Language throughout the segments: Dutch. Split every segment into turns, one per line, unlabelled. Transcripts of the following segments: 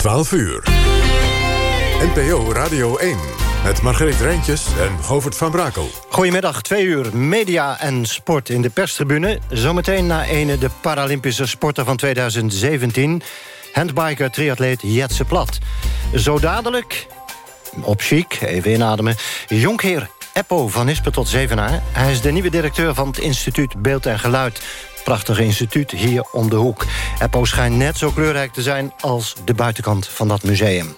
12 uur. NPO Radio 1 met Margreet Rijntjes en Govert van Brakel.
Goedemiddag, twee uur media en sport in de perstribune. Zometeen na ene de Paralympische sporter van 2017... handbiker triatleet Jetse Plat. Zo dadelijk, op chic, even inademen... jonkheer Eppo van Ispen tot Zevenaar. Hij is de nieuwe directeur van het instituut Beeld en Geluid prachtige instituut hier om de hoek. Eppo schijnt net zo kleurrijk te zijn als de buitenkant van dat museum.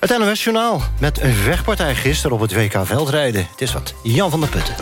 Het NOS-journaal met een vechtpartij gisteren op het WK Veldrijden. Het is wat Jan van der Putten.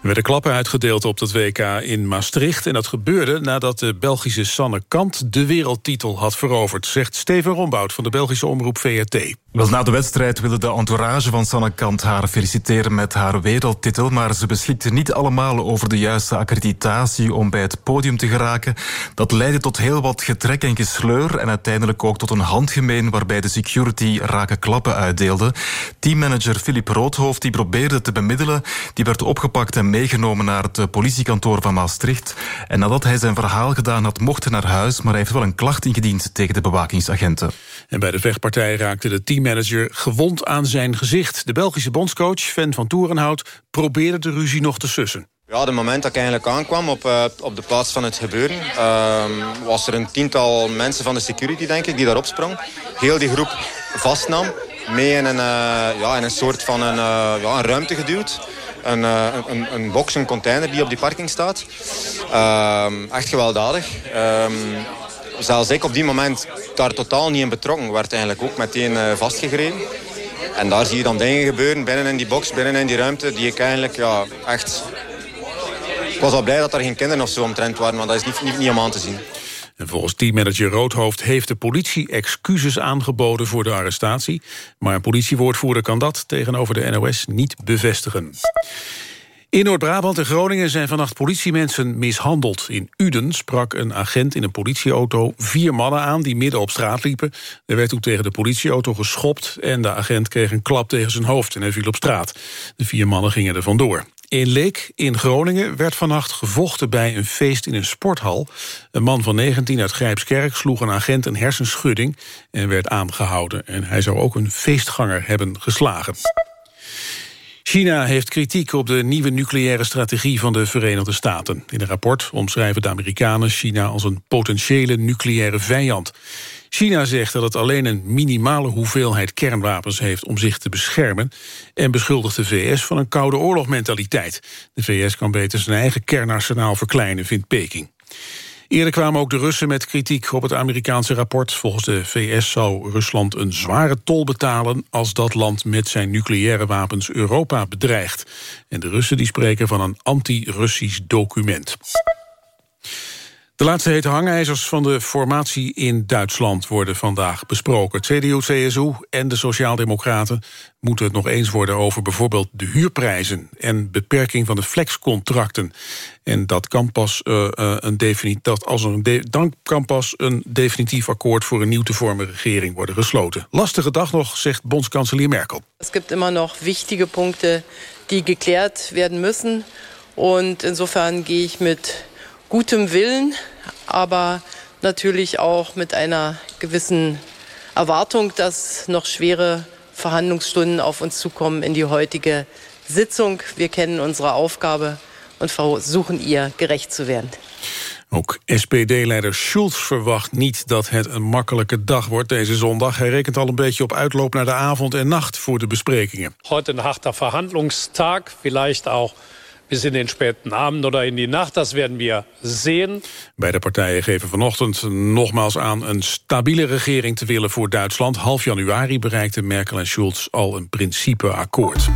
Er werden klappen uitgedeeld op het WK in Maastricht. En dat gebeurde nadat de Belgische Sanne Kant de wereldtitel had veroverd... zegt Steven Rombout van de Belgische omroep VRT.
Wel, na de wedstrijd wilde de entourage van Sanne Kant haar feliciteren met haar wereldtitel, maar ze beschikte niet allemaal over de juiste accreditatie om bij het podium te geraken. Dat leidde tot heel wat getrek en gesleur en uiteindelijk ook tot een handgemeen waarbij de security rake klappen uitdeelde. Teammanager Philip Roodhoofd die probeerde te bemiddelen, die werd opgepakt en meegenomen naar het politiekantoor van Maastricht. En nadat hij zijn verhaal gedaan had, mocht hij naar huis, maar hij heeft wel een klacht ingediend tegen de bewakingsagenten.
En bij de vechtpartij raakte de team teammanager gewond aan zijn gezicht. De Belgische bondscoach, Sven van Toerenhout, probeerde de ruzie nog te sussen.
Ja, het moment dat ik eigenlijk aankwam op, uh, op de plaats van het gebeuren... Uh, was er een tiental mensen van de security, denk ik, die daarop sprong. Heel die groep vastnam, mee in een, uh, ja, in een soort van een, ja, een ruimte geduwd. Een, een, een box, een container die op die parking staat. Ehm, echt gewelddadig. Zelfs ik op die moment daar totaal niet in betrokken. Werd eigenlijk ook meteen uh, vastgegreden. En daar zie je dan dingen gebeuren binnen in die box, binnen in die ruimte, die ik eigenlijk ja, echt... Ik was al blij dat er geen kinderen of zo omtrent waren, maar dat is niet, niet, niet om aan te zien.
En volgens teammanager Roodhoofd heeft de politie excuses aangeboden voor de arrestatie. Maar een politiewoordvoerder kan dat tegenover de NOS niet bevestigen. In Noord-Brabant en Groningen zijn vannacht politiemensen mishandeld. In Uden sprak een agent in een politieauto vier mannen aan... die midden op straat liepen. Er werd toen tegen de politieauto geschopt... en de agent kreeg een klap tegen zijn hoofd en hij viel op straat. De vier mannen gingen er vandoor. In Leek in Groningen werd vannacht gevochten bij een feest in een sporthal. Een man van 19 uit Grijpskerk sloeg een agent een hersenschudding... en werd aangehouden. En hij zou ook een feestganger hebben geslagen. China heeft kritiek op de nieuwe nucleaire strategie van de Verenigde Staten. In een rapport omschrijven de Amerikanen China als een potentiële nucleaire vijand. China zegt dat het alleen een minimale hoeveelheid kernwapens heeft om zich te beschermen en beschuldigt de VS van een koude oorlogmentaliteit. De VS kan beter zijn eigen kernarsenaal verkleinen, vindt Peking. Eerder kwamen ook de Russen met kritiek op het Amerikaanse rapport. Volgens de VS zou Rusland een zware tol betalen... als dat land met zijn nucleaire wapens Europa bedreigt. En de Russen die spreken van een anti-Russisch document. De laatste hete hangijzers van de formatie in Duitsland worden vandaag besproken. CDU, CSU en de Sociaaldemocraten moeten het nog eens worden over bijvoorbeeld de huurprijzen en beperking van de flexcontracten. En dat kan pas, uh, uh, een definitief, dat als een dan kan pas een definitief akkoord voor een nieuw te vormen regering worden gesloten. Lastige dag nog, zegt bondskanselier Merkel.
Es gibt immer noch wichtige Punkte die geklärt werden müssen. Und insofern gehe ich mit gutem Willen, aber natürlich auch mit einer gewissen Erwartung, dass noch schwere Verhandlungsstunden auf uns zukommen in die heutige Sitzung. Wir kennen unsere Aufgabe und versuchen ihr gerecht zu werden.
Ook SPD-leider Schulz verwacht niet dat het een makkelijke dag wordt deze zondag. Hij rekent al een beetje op uitloop naar de avond en nacht voor de besprekingen.
Heute een harter Verhandlungstag, vielleicht auch bis in den späten Abend oder in die Nacht. Das werden wir sehen.
Beide partijen geven vanochtend nogmaals aan een stabiele regering te willen voor Duitsland. Half januari bereikten Merkel en Schulz al een principeakkoord.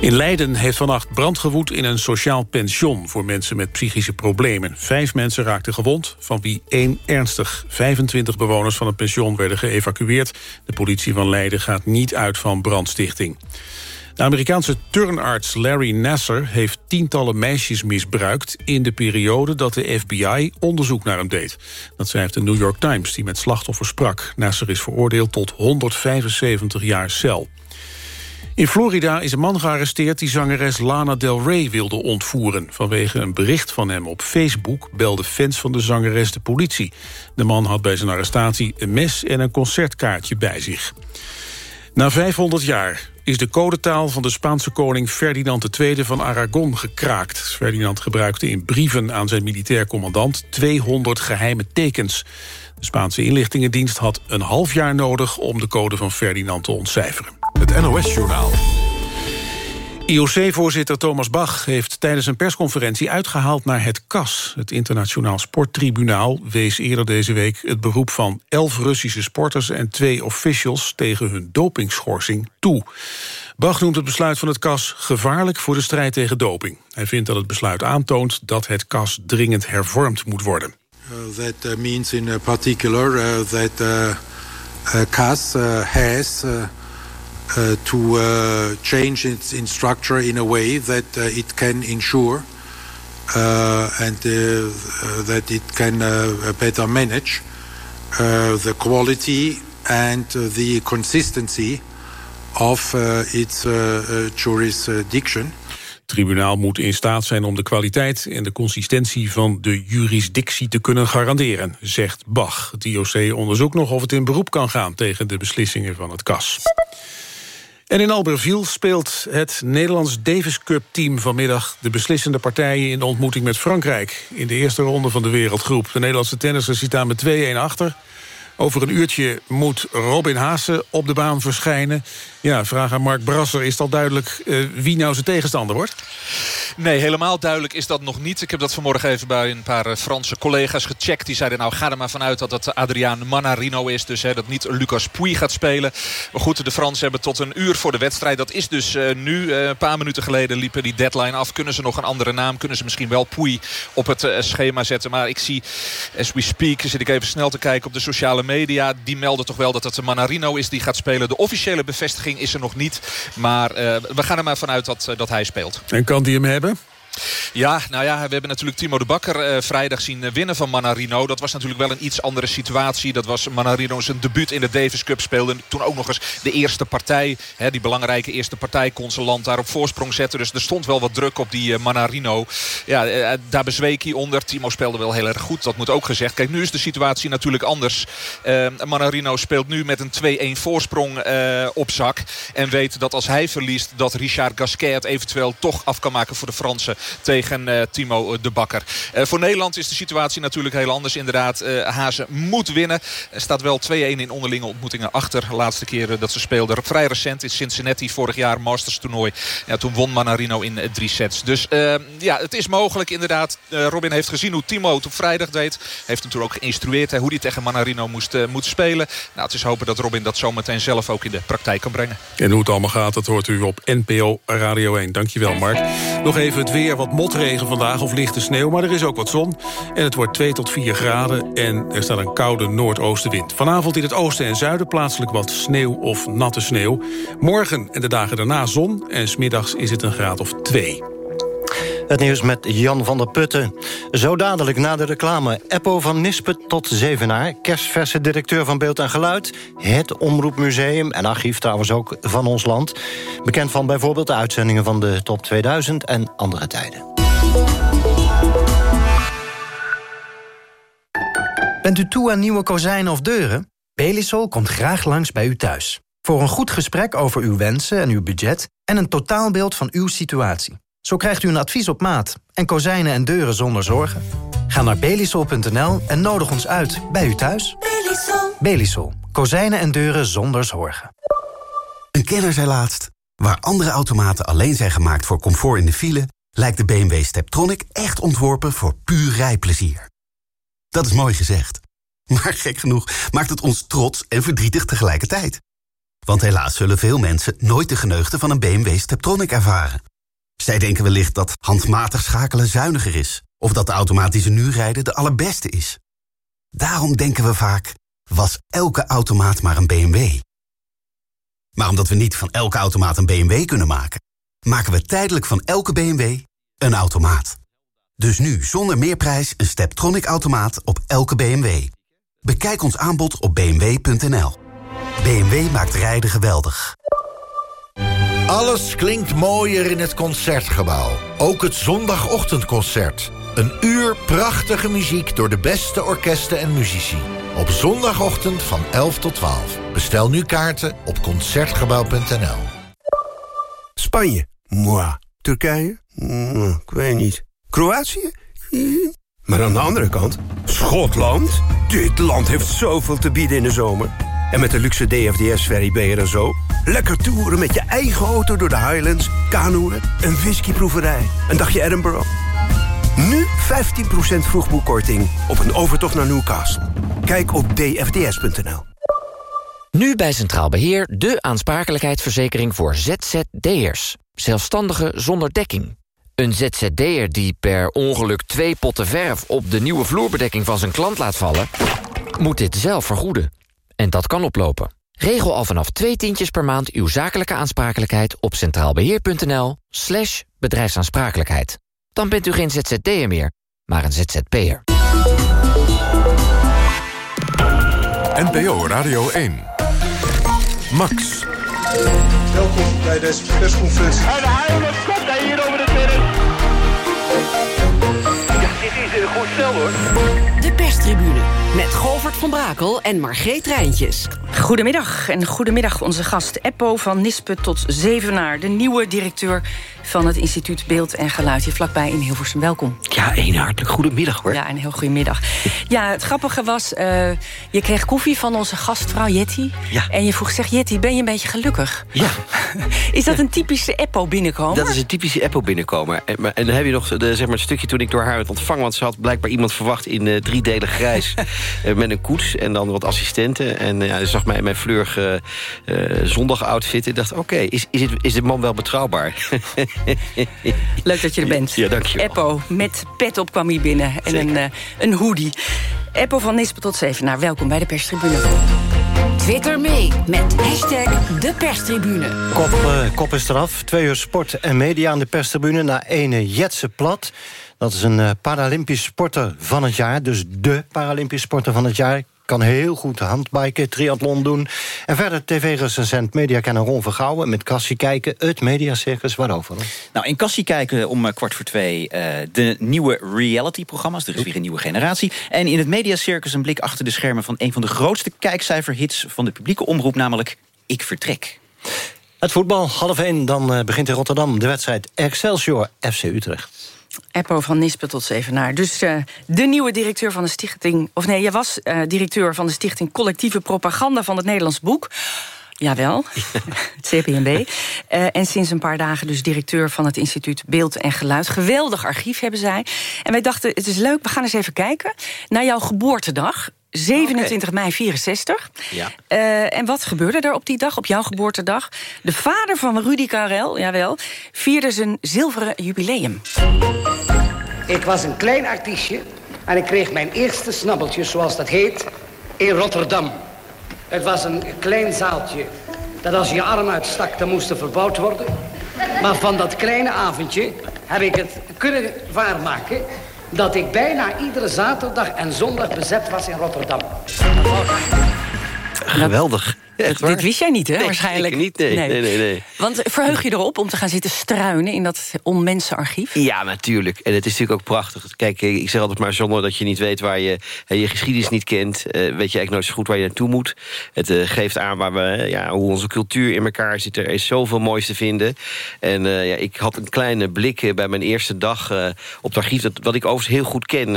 In Leiden heeft vannacht brand gewoed in een sociaal pension... voor mensen met psychische problemen. Vijf mensen raakten gewond, van wie één ernstig. 25 bewoners van het pension werden geëvacueerd. De politie van Leiden gaat niet uit van brandstichting. De Amerikaanse turnarts Larry Nasser heeft tientallen meisjes misbruikt... in de periode dat de FBI onderzoek naar hem deed. Dat schrijft de New York Times, die met slachtoffers sprak. Nasser is veroordeeld tot 175 jaar cel. In Florida is een man gearresteerd die zangeres Lana Del Rey wilde ontvoeren. Vanwege een bericht van hem op Facebook belden fans van de zangeres de politie. De man had bij zijn arrestatie een mes en een concertkaartje bij zich. Na 500 jaar is de codetaal van de Spaanse koning Ferdinand II van Aragon gekraakt. Ferdinand gebruikte in brieven aan zijn militair commandant 200 geheime tekens. De Spaanse inlichtingendienst had een half jaar nodig om de code van Ferdinand te ontcijferen.
Het NOS-journaal.
IOC-voorzitter Thomas Bach heeft tijdens een persconferentie uitgehaald naar het CAS. Het Internationaal Sporttribunaal wees eerder deze week het beroep van elf Russische sporters en twee officials tegen hun dopingschorsing toe. Bach noemt het besluit van het CAS gevaarlijk voor de strijd tegen doping. Hij vindt dat het besluit aantoont dat het CAS dringend hervormd moet worden.
Uh, that uh, means in particular uh, that uh, CAS has uh, to uh, change its in structure in a way that uh, it can ensure and that it can better manage the quality and the consistency of its jurisdiction.
Het tribunaal moet in staat zijn om de kwaliteit en de consistentie van de jurisdictie te kunnen garanderen, zegt Bach. Het IOC onderzoekt nog of het in beroep kan gaan tegen de beslissingen van het KAS. En in Albertville speelt het Nederlands Davis Cup team vanmiddag de beslissende partijen in de ontmoeting met Frankrijk in de eerste ronde van de wereldgroep. De Nederlandse tennissers zitten met 2-1 achter. Over een uurtje moet Robin Haase op de baan verschijnen. Ja, vraag aan Mark Brasser. Is het al duidelijk uh, wie nou zijn tegenstander wordt?
Nee, helemaal duidelijk is dat nog niet. Ik heb dat vanmorgen even bij een paar eh, Franse collega's gecheckt. Die zeiden nou ga er maar vanuit dat dat Adriaan Manarino is. Dus hè, dat niet Lucas Pouy gaat spelen. Maar goed, de Fransen hebben tot een uur voor de wedstrijd. Dat is dus uh, nu. Een paar minuten geleden liepen die deadline af. Kunnen ze nog een andere naam? Kunnen ze misschien wel Pouy op het schema zetten? Maar ik zie, as we speak, zit ik even snel te kijken op de sociale media. Die melden toch wel dat het Manarino is die gaat spelen. De officiële bevestiging is er nog niet. Maar uh, we gaan er maar vanuit dat, dat hij speelt.
En kan die hem hebben?
Ja, nou ja, we hebben natuurlijk Timo de Bakker uh, vrijdag zien eh, winnen van Manarino. Dat was natuurlijk wel een iets andere situatie. Dat was Manarino zijn debuut in de Davis Cup speelde. Toen ook nog eens de eerste partij, hè, die belangrijke eerste partij, kon land daar op voorsprong zetten. Dus er stond wel wat druk op die uh, Manarino. Ja, uh, daar bezweek hij onder. Timo speelde wel heel erg goed, dat moet ook gezegd. Kijk, nu is de situatie natuurlijk anders. Manarino speelt nu met een 2-1 voorsprong op zak. En weet dat als hij verliest, dat Richard Gasquet het eventueel toch af kan maken voor de Fransen tegen uh, Timo de Bakker. Uh, voor Nederland is de situatie natuurlijk heel anders. Inderdaad, uh, Hazen moet winnen. Er staat wel 2-1 in onderlinge ontmoetingen achter. De laatste keer dat ze speelden. Vrij recent in Cincinnati vorig jaar Masters toernooi. Ja, toen won Manarino in drie sets. Dus ja, het is mogelijk inderdaad. Robin heeft gezien hoe Timo het op vrijdag deed. Heeft toen ook geïnstrueerd hoe hij tegen Manarino moest, moet spelen. Nou, het is hopen dat Robin dat zometeen zelf ook in de praktijk kan brengen.
En hoe het allemaal gaat, dat hoort u op NPO Radio 1. Dankjewel Mark. Nog even het weer wat motregen vandaag of lichte sneeuw, maar er is ook wat zon. En het wordt 2 tot 4 graden en er staat een koude noordoostenwind. Vanavond in het oosten en zuiden plaatselijk wat sneeuw of natte sneeuw. Morgen en de dagen daarna zon en smiddags is het een graad of 2.
Het nieuws met Jan van der Putten. Zo dadelijk na de reclame. Eppo van Nispen tot Zevenaar. Kerstverse directeur van Beeld en Geluid. Het Omroepmuseum en archief trouwens ook van ons land. Bekend van bijvoorbeeld de uitzendingen van de Top 2000 en andere tijden.
Bent u toe aan nieuwe kozijnen of deuren? Belisol komt graag langs bij u thuis. Voor een goed gesprek over uw wensen en uw budget... en een totaalbeeld van uw situatie. Zo krijgt u een advies op maat en kozijnen en deuren zonder zorgen. Ga naar belisol.nl en nodig ons uit bij u thuis. Belisol. Belisol. Kozijnen en deuren zonder zorgen.
Een kenner zei laatst... waar andere automaten alleen zijn gemaakt voor comfort in de file... lijkt de BMW Steptronic echt ontworpen voor puur rijplezier. Dat is mooi gezegd. Maar gek genoeg maakt het ons trots en verdrietig tegelijkertijd. Want helaas zullen veel mensen nooit de geneugde van een BMW Steptronic ervaren. Zij denken wellicht dat handmatig schakelen zuiniger is... of dat de automatische nu rijden de allerbeste is. Daarom denken we vaak, was elke automaat maar een BMW. Maar omdat we niet van elke automaat een BMW kunnen maken... maken we tijdelijk van elke BMW een automaat. Dus nu zonder meerprijs een Steptronic-automaat op elke BMW. Bekijk ons aanbod op bmw.nl. BMW maakt rijden geweldig.
Alles klinkt mooier in het Concertgebouw. Ook het zondagochtendconcert. Een uur prachtige muziek door de beste orkesten en muzici. Op zondagochtend van 11 tot 12. Bestel nu kaarten op Concertgebouw.nl.
Spanje? Moi. Turkije? Mm, ik weet niet. Kroatië? Maar aan de andere kant, Schotland? Dit land heeft zoveel te bieden in de zomer. En met de luxe DFDS-ferry ben je er zo. Lekker toeren met je eigen auto door de Highlands, kanoeën, een whiskyproeverij, een dagje Edinburgh. Nu 15% vroegboekkorting op een overtocht naar Newcastle. Kijk op dfds.nl.
Nu bij Centraal Beheer de aansprakelijkheidsverzekering voor ZZD'ers. Zelfstandigen zonder dekking. Een ZZD'er die per ongeluk twee potten verf... op de nieuwe vloerbedekking van zijn klant laat vallen... moet dit zelf vergoeden. En dat kan oplopen. Regel al vanaf twee tientjes per maand uw zakelijke aansprakelijkheid... op centraalbeheer.nl slash bedrijfsaansprakelijkheid. Dan bent u geen ZZD'er meer, maar een ZZP'er.
NPO Radio 1. Max.
Welkom bij deze persconferentie.
En de komt hij hier over de midden. Ja, dit is een goed stel hoor.
De perstribune met van Brakel en Margreet Rijntjes.
Goedemiddag en goedemiddag onze gast Eppo van Nispe tot Zevenaar... de nieuwe directeur van het instituut Beeld en Geluid. Hier vlakbij in Hilversum. Welkom.
Ja, een hartelijk goedemiddag hoor.
Ja, een heel goedemiddag. Ja, het grappige was, uh, je kreeg koffie van onze gastvrouw Jetty.
Ja.
En je vroeg, zeg Jetty, ben je een beetje gelukkig?
Ja.
is dat een typische Eppo binnenkomer?
Dat is een typische Eppo binnenkomer. En, maar, en dan heb je nog de, zeg maar, het stukje toen ik door haar werd ontvangen... want ze had blijkbaar iemand verwacht in uh, driedelig grijs... uh, met een koets en dan wat assistenten. En ze zag mij in mijn fleurige zondagoutfit en dacht... oké, is, is, is dit man wel betrouwbaar?
Leuk dat je er bent.
Ja, dank je wel.
Eppo, met pet op kwam hier binnen. En een, uh, een hoodie. Eppo van Nispen tot Zevenaar, welkom bij de perstribune.
Twitter mee met hashtag de perstribune.
Kop, uh, kop is eraf. Twee uur sport en media aan de perstribune... naar ene Jetse Plat. Dat is een uh, Paralympisch sporter van het jaar. Dus de Paralympisch sporter van het jaar kan heel goed handbiken, triathlon doen. En verder tv-recensent mediakenner Ron Vergouwen... met Cassie Kijken, het mediacircus, waarover?
Nou, in Cassie Kijken om kwart voor twee... Uh, de nieuwe reality-programma's, er is weer een nieuwe generatie. En in het mediacircus een blik achter de schermen... van een van de grootste kijkcijferhits van de publieke omroep... namelijk Ik Vertrek.
Het voetbal, half één, dan uh, begint in Rotterdam... de wedstrijd Excelsior FC Utrecht.
Eppo van Nispe tot Zevenaar. Dus uh, de nieuwe directeur van de stichting... of nee, jij was uh, directeur van de stichting Collectieve Propaganda... van het Nederlands Boek. Jawel, het CPNB. Uh, en sinds een paar dagen dus directeur van het instituut Beeld en Geluid. Geweldig archief hebben zij. En wij dachten, het is leuk, we gaan eens even kijken... naar jouw geboortedag. 27 okay. mei 64.
Ja.
Uh, en wat gebeurde er op die dag, op jouw geboortedag? De vader van Rudy Karel, jawel, vierde zijn zilveren jubileum.
Ik was een klein artiestje en ik kreeg mijn eerste snabbeltje, zoals dat heet, in Rotterdam. Het was een klein zaaltje dat als je je arm uitstak, dan moest er verbouwd worden. Maar van dat kleine avondje heb ik het kunnen waarmaken dat ik bijna iedere zaterdag en zondag bezet was in Rotterdam.
Geweldig.
Echt Dit wist jij niet, hè,
nee,
waarschijnlijk?
niet, nee. Nee. nee. nee, nee,
Want verheug je erop om te gaan zitten struinen in dat onmensenarchief?
Ja, natuurlijk. En het is natuurlijk ook prachtig. Kijk, ik zeg altijd maar zonder dat je niet weet waar je... je geschiedenis niet kent, uh, weet je eigenlijk nooit zo goed waar je naartoe moet. Het uh, geeft aan waar we, ja, hoe onze cultuur in elkaar zit. Er is zoveel moois te vinden. En uh, ja, ik had een kleine blik bij mijn eerste dag op het archief... Dat, wat ik overigens heel goed ken,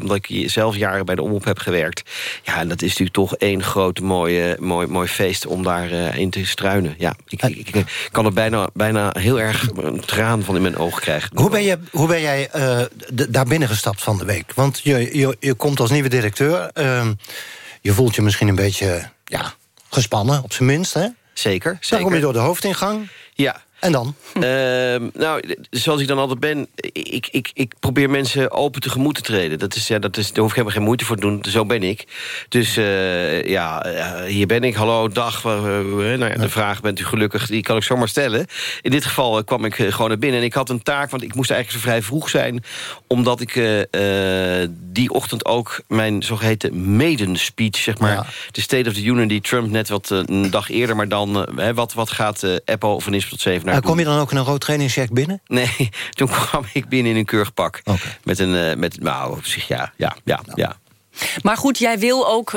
omdat ik zelf jaren bij de omroep heb gewerkt. Ja, en dat is natuurlijk toch één grote mooie... mooie mooi, mooi feest om daarin uh, te struinen. Ja, ik, ik, ik, kan er bijna, bijna heel erg een traan van in mijn ogen krijgen.
Hoe ben, je, hoe ben jij uh, daar binnen gestapt van de week? Want je, je, je komt als nieuwe directeur. Uh, je voelt je misschien een beetje ja, gespannen, op zijn minst. Hè?
Zeker, zeker.
Dan kom je door de hoofdingang.
Ja.
En dan?
Ehm, nou, zoals ik dan altijd ben, ik, ik, ik probeer mensen open tegemoet te treden. Dat is, ja, dat is, daar hoef ik helemaal geen moeite voor te doen. Zo ben ik. Dus eh, ja, eh, hier ben ik. Hallo, dag. Nou ja, de vraag, bent u gelukkig? Die kan ik zomaar stellen. In dit geval kwam ik gewoon naar binnen. En ik had een taak, want ik moest eigenlijk zo vrij vroeg zijn. Omdat ik die ochtend ook mijn zogeheten maiden speech, zeg maar... de State of the Union die Trump net wat een dag eerder... maar dan, wat, wat gaat Apple van Nisp tot 7 naar
Kom je dan ook in een rood trainingsjack binnen?
Nee, toen kwam ik binnen in een keurig pak. Met een, met, nou, op zich, ja, ja, ja, ja.
Maar goed, jij wil ook,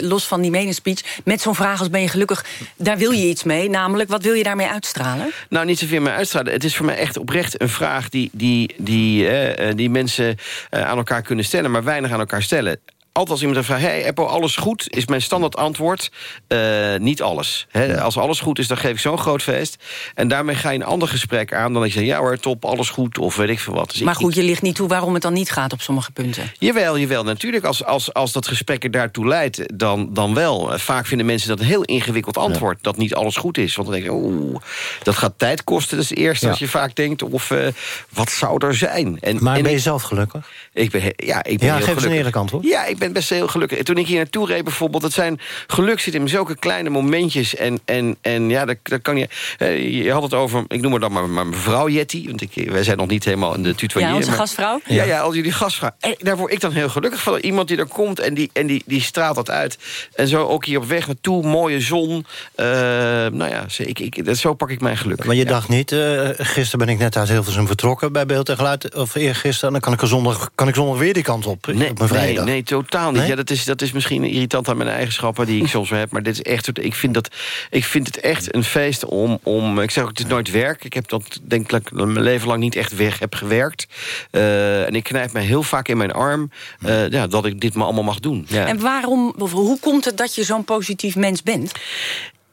los van die meningsspeech... met zo'n vraag als ben je gelukkig, daar wil je iets mee. Namelijk, wat wil je daarmee uitstralen?
Nou, niet zoveel mee uitstralen. Het is voor mij echt oprecht een vraag... die, die, die, die mensen aan elkaar kunnen stellen... maar weinig aan elkaar stellen altijd als iemand vraagt... hey Apple, alles goed? Is mijn standaard antwoord uh, niet alles. als alles goed is, dan geef ik zo'n groot feest. En daarmee ga je een ander gesprek aan... dan dat je zegt, ja hoor, top, alles goed, of weet ik veel wat.
Dus maar goed, je ligt niet toe waarom het dan niet gaat op sommige punten.
Jawel, jawel, natuurlijk. Als, als, als dat gesprek er daartoe leidt, dan, dan wel. Eh, vaak vinden mensen dat een heel ingewikkeld antwoord... dat niet alles goed is. Want dan denk je, oeh, dat gaat tijd kosten. Dat is het eerste wat je vaak denkt. Of uh, wat zou er zijn?
En, maar ben je zelf gelukkig?
Ik ben, ja, ik ben
ja,
heel
geef eens een eerlijk antwoord.
Ja, ik ben ben best heel gelukkig. Toen ik hier naartoe reed bijvoorbeeld... het zijn geluk zit in zulke kleine momentjes. En, en, en ja, dat, dat kan je... Uh, je had het over, ik noem het dan maar, maar mevrouw Jetty. Want ik, wij zijn nog niet helemaal in de tutoyer.
Ja, onze
maar,
gastvrouw.
Ja, ja, al jullie gastvrouw. En daar word ik dan heel gelukkig van. Iemand die er komt en die, en die, die straalt dat uit. En zo ook hier op weg naartoe, mooie zon. Uh, nou ja, ik, ik, dat, zo pak ik mijn geluk.
Maar je
ja.
dacht niet, uh, gisteren ben ik net uit Hilversum vertrokken... bij Beeld en Geluid, of eergisteren... dan kan ik, er zondag, kan ik zondag weer die kant op,
nee,
op mijn vrijdag.
Nee, nee, totaal niet.
Nee?
Ja, dat is, dat is misschien irritant aan mijn eigenschappen die ik soms heb. Maar dit is echt, ik vind, dat, ik vind het echt een feest om, om... Ik zeg ook, het is nooit werk. Ik heb dat, denk ik, mijn leven lang niet echt weg heb gewerkt. Uh, en ik knijp mij heel vaak in mijn arm... Uh, ja, dat ik dit maar allemaal mag doen. Ja.
En waarom, hoe komt het dat je zo'n positief mens bent?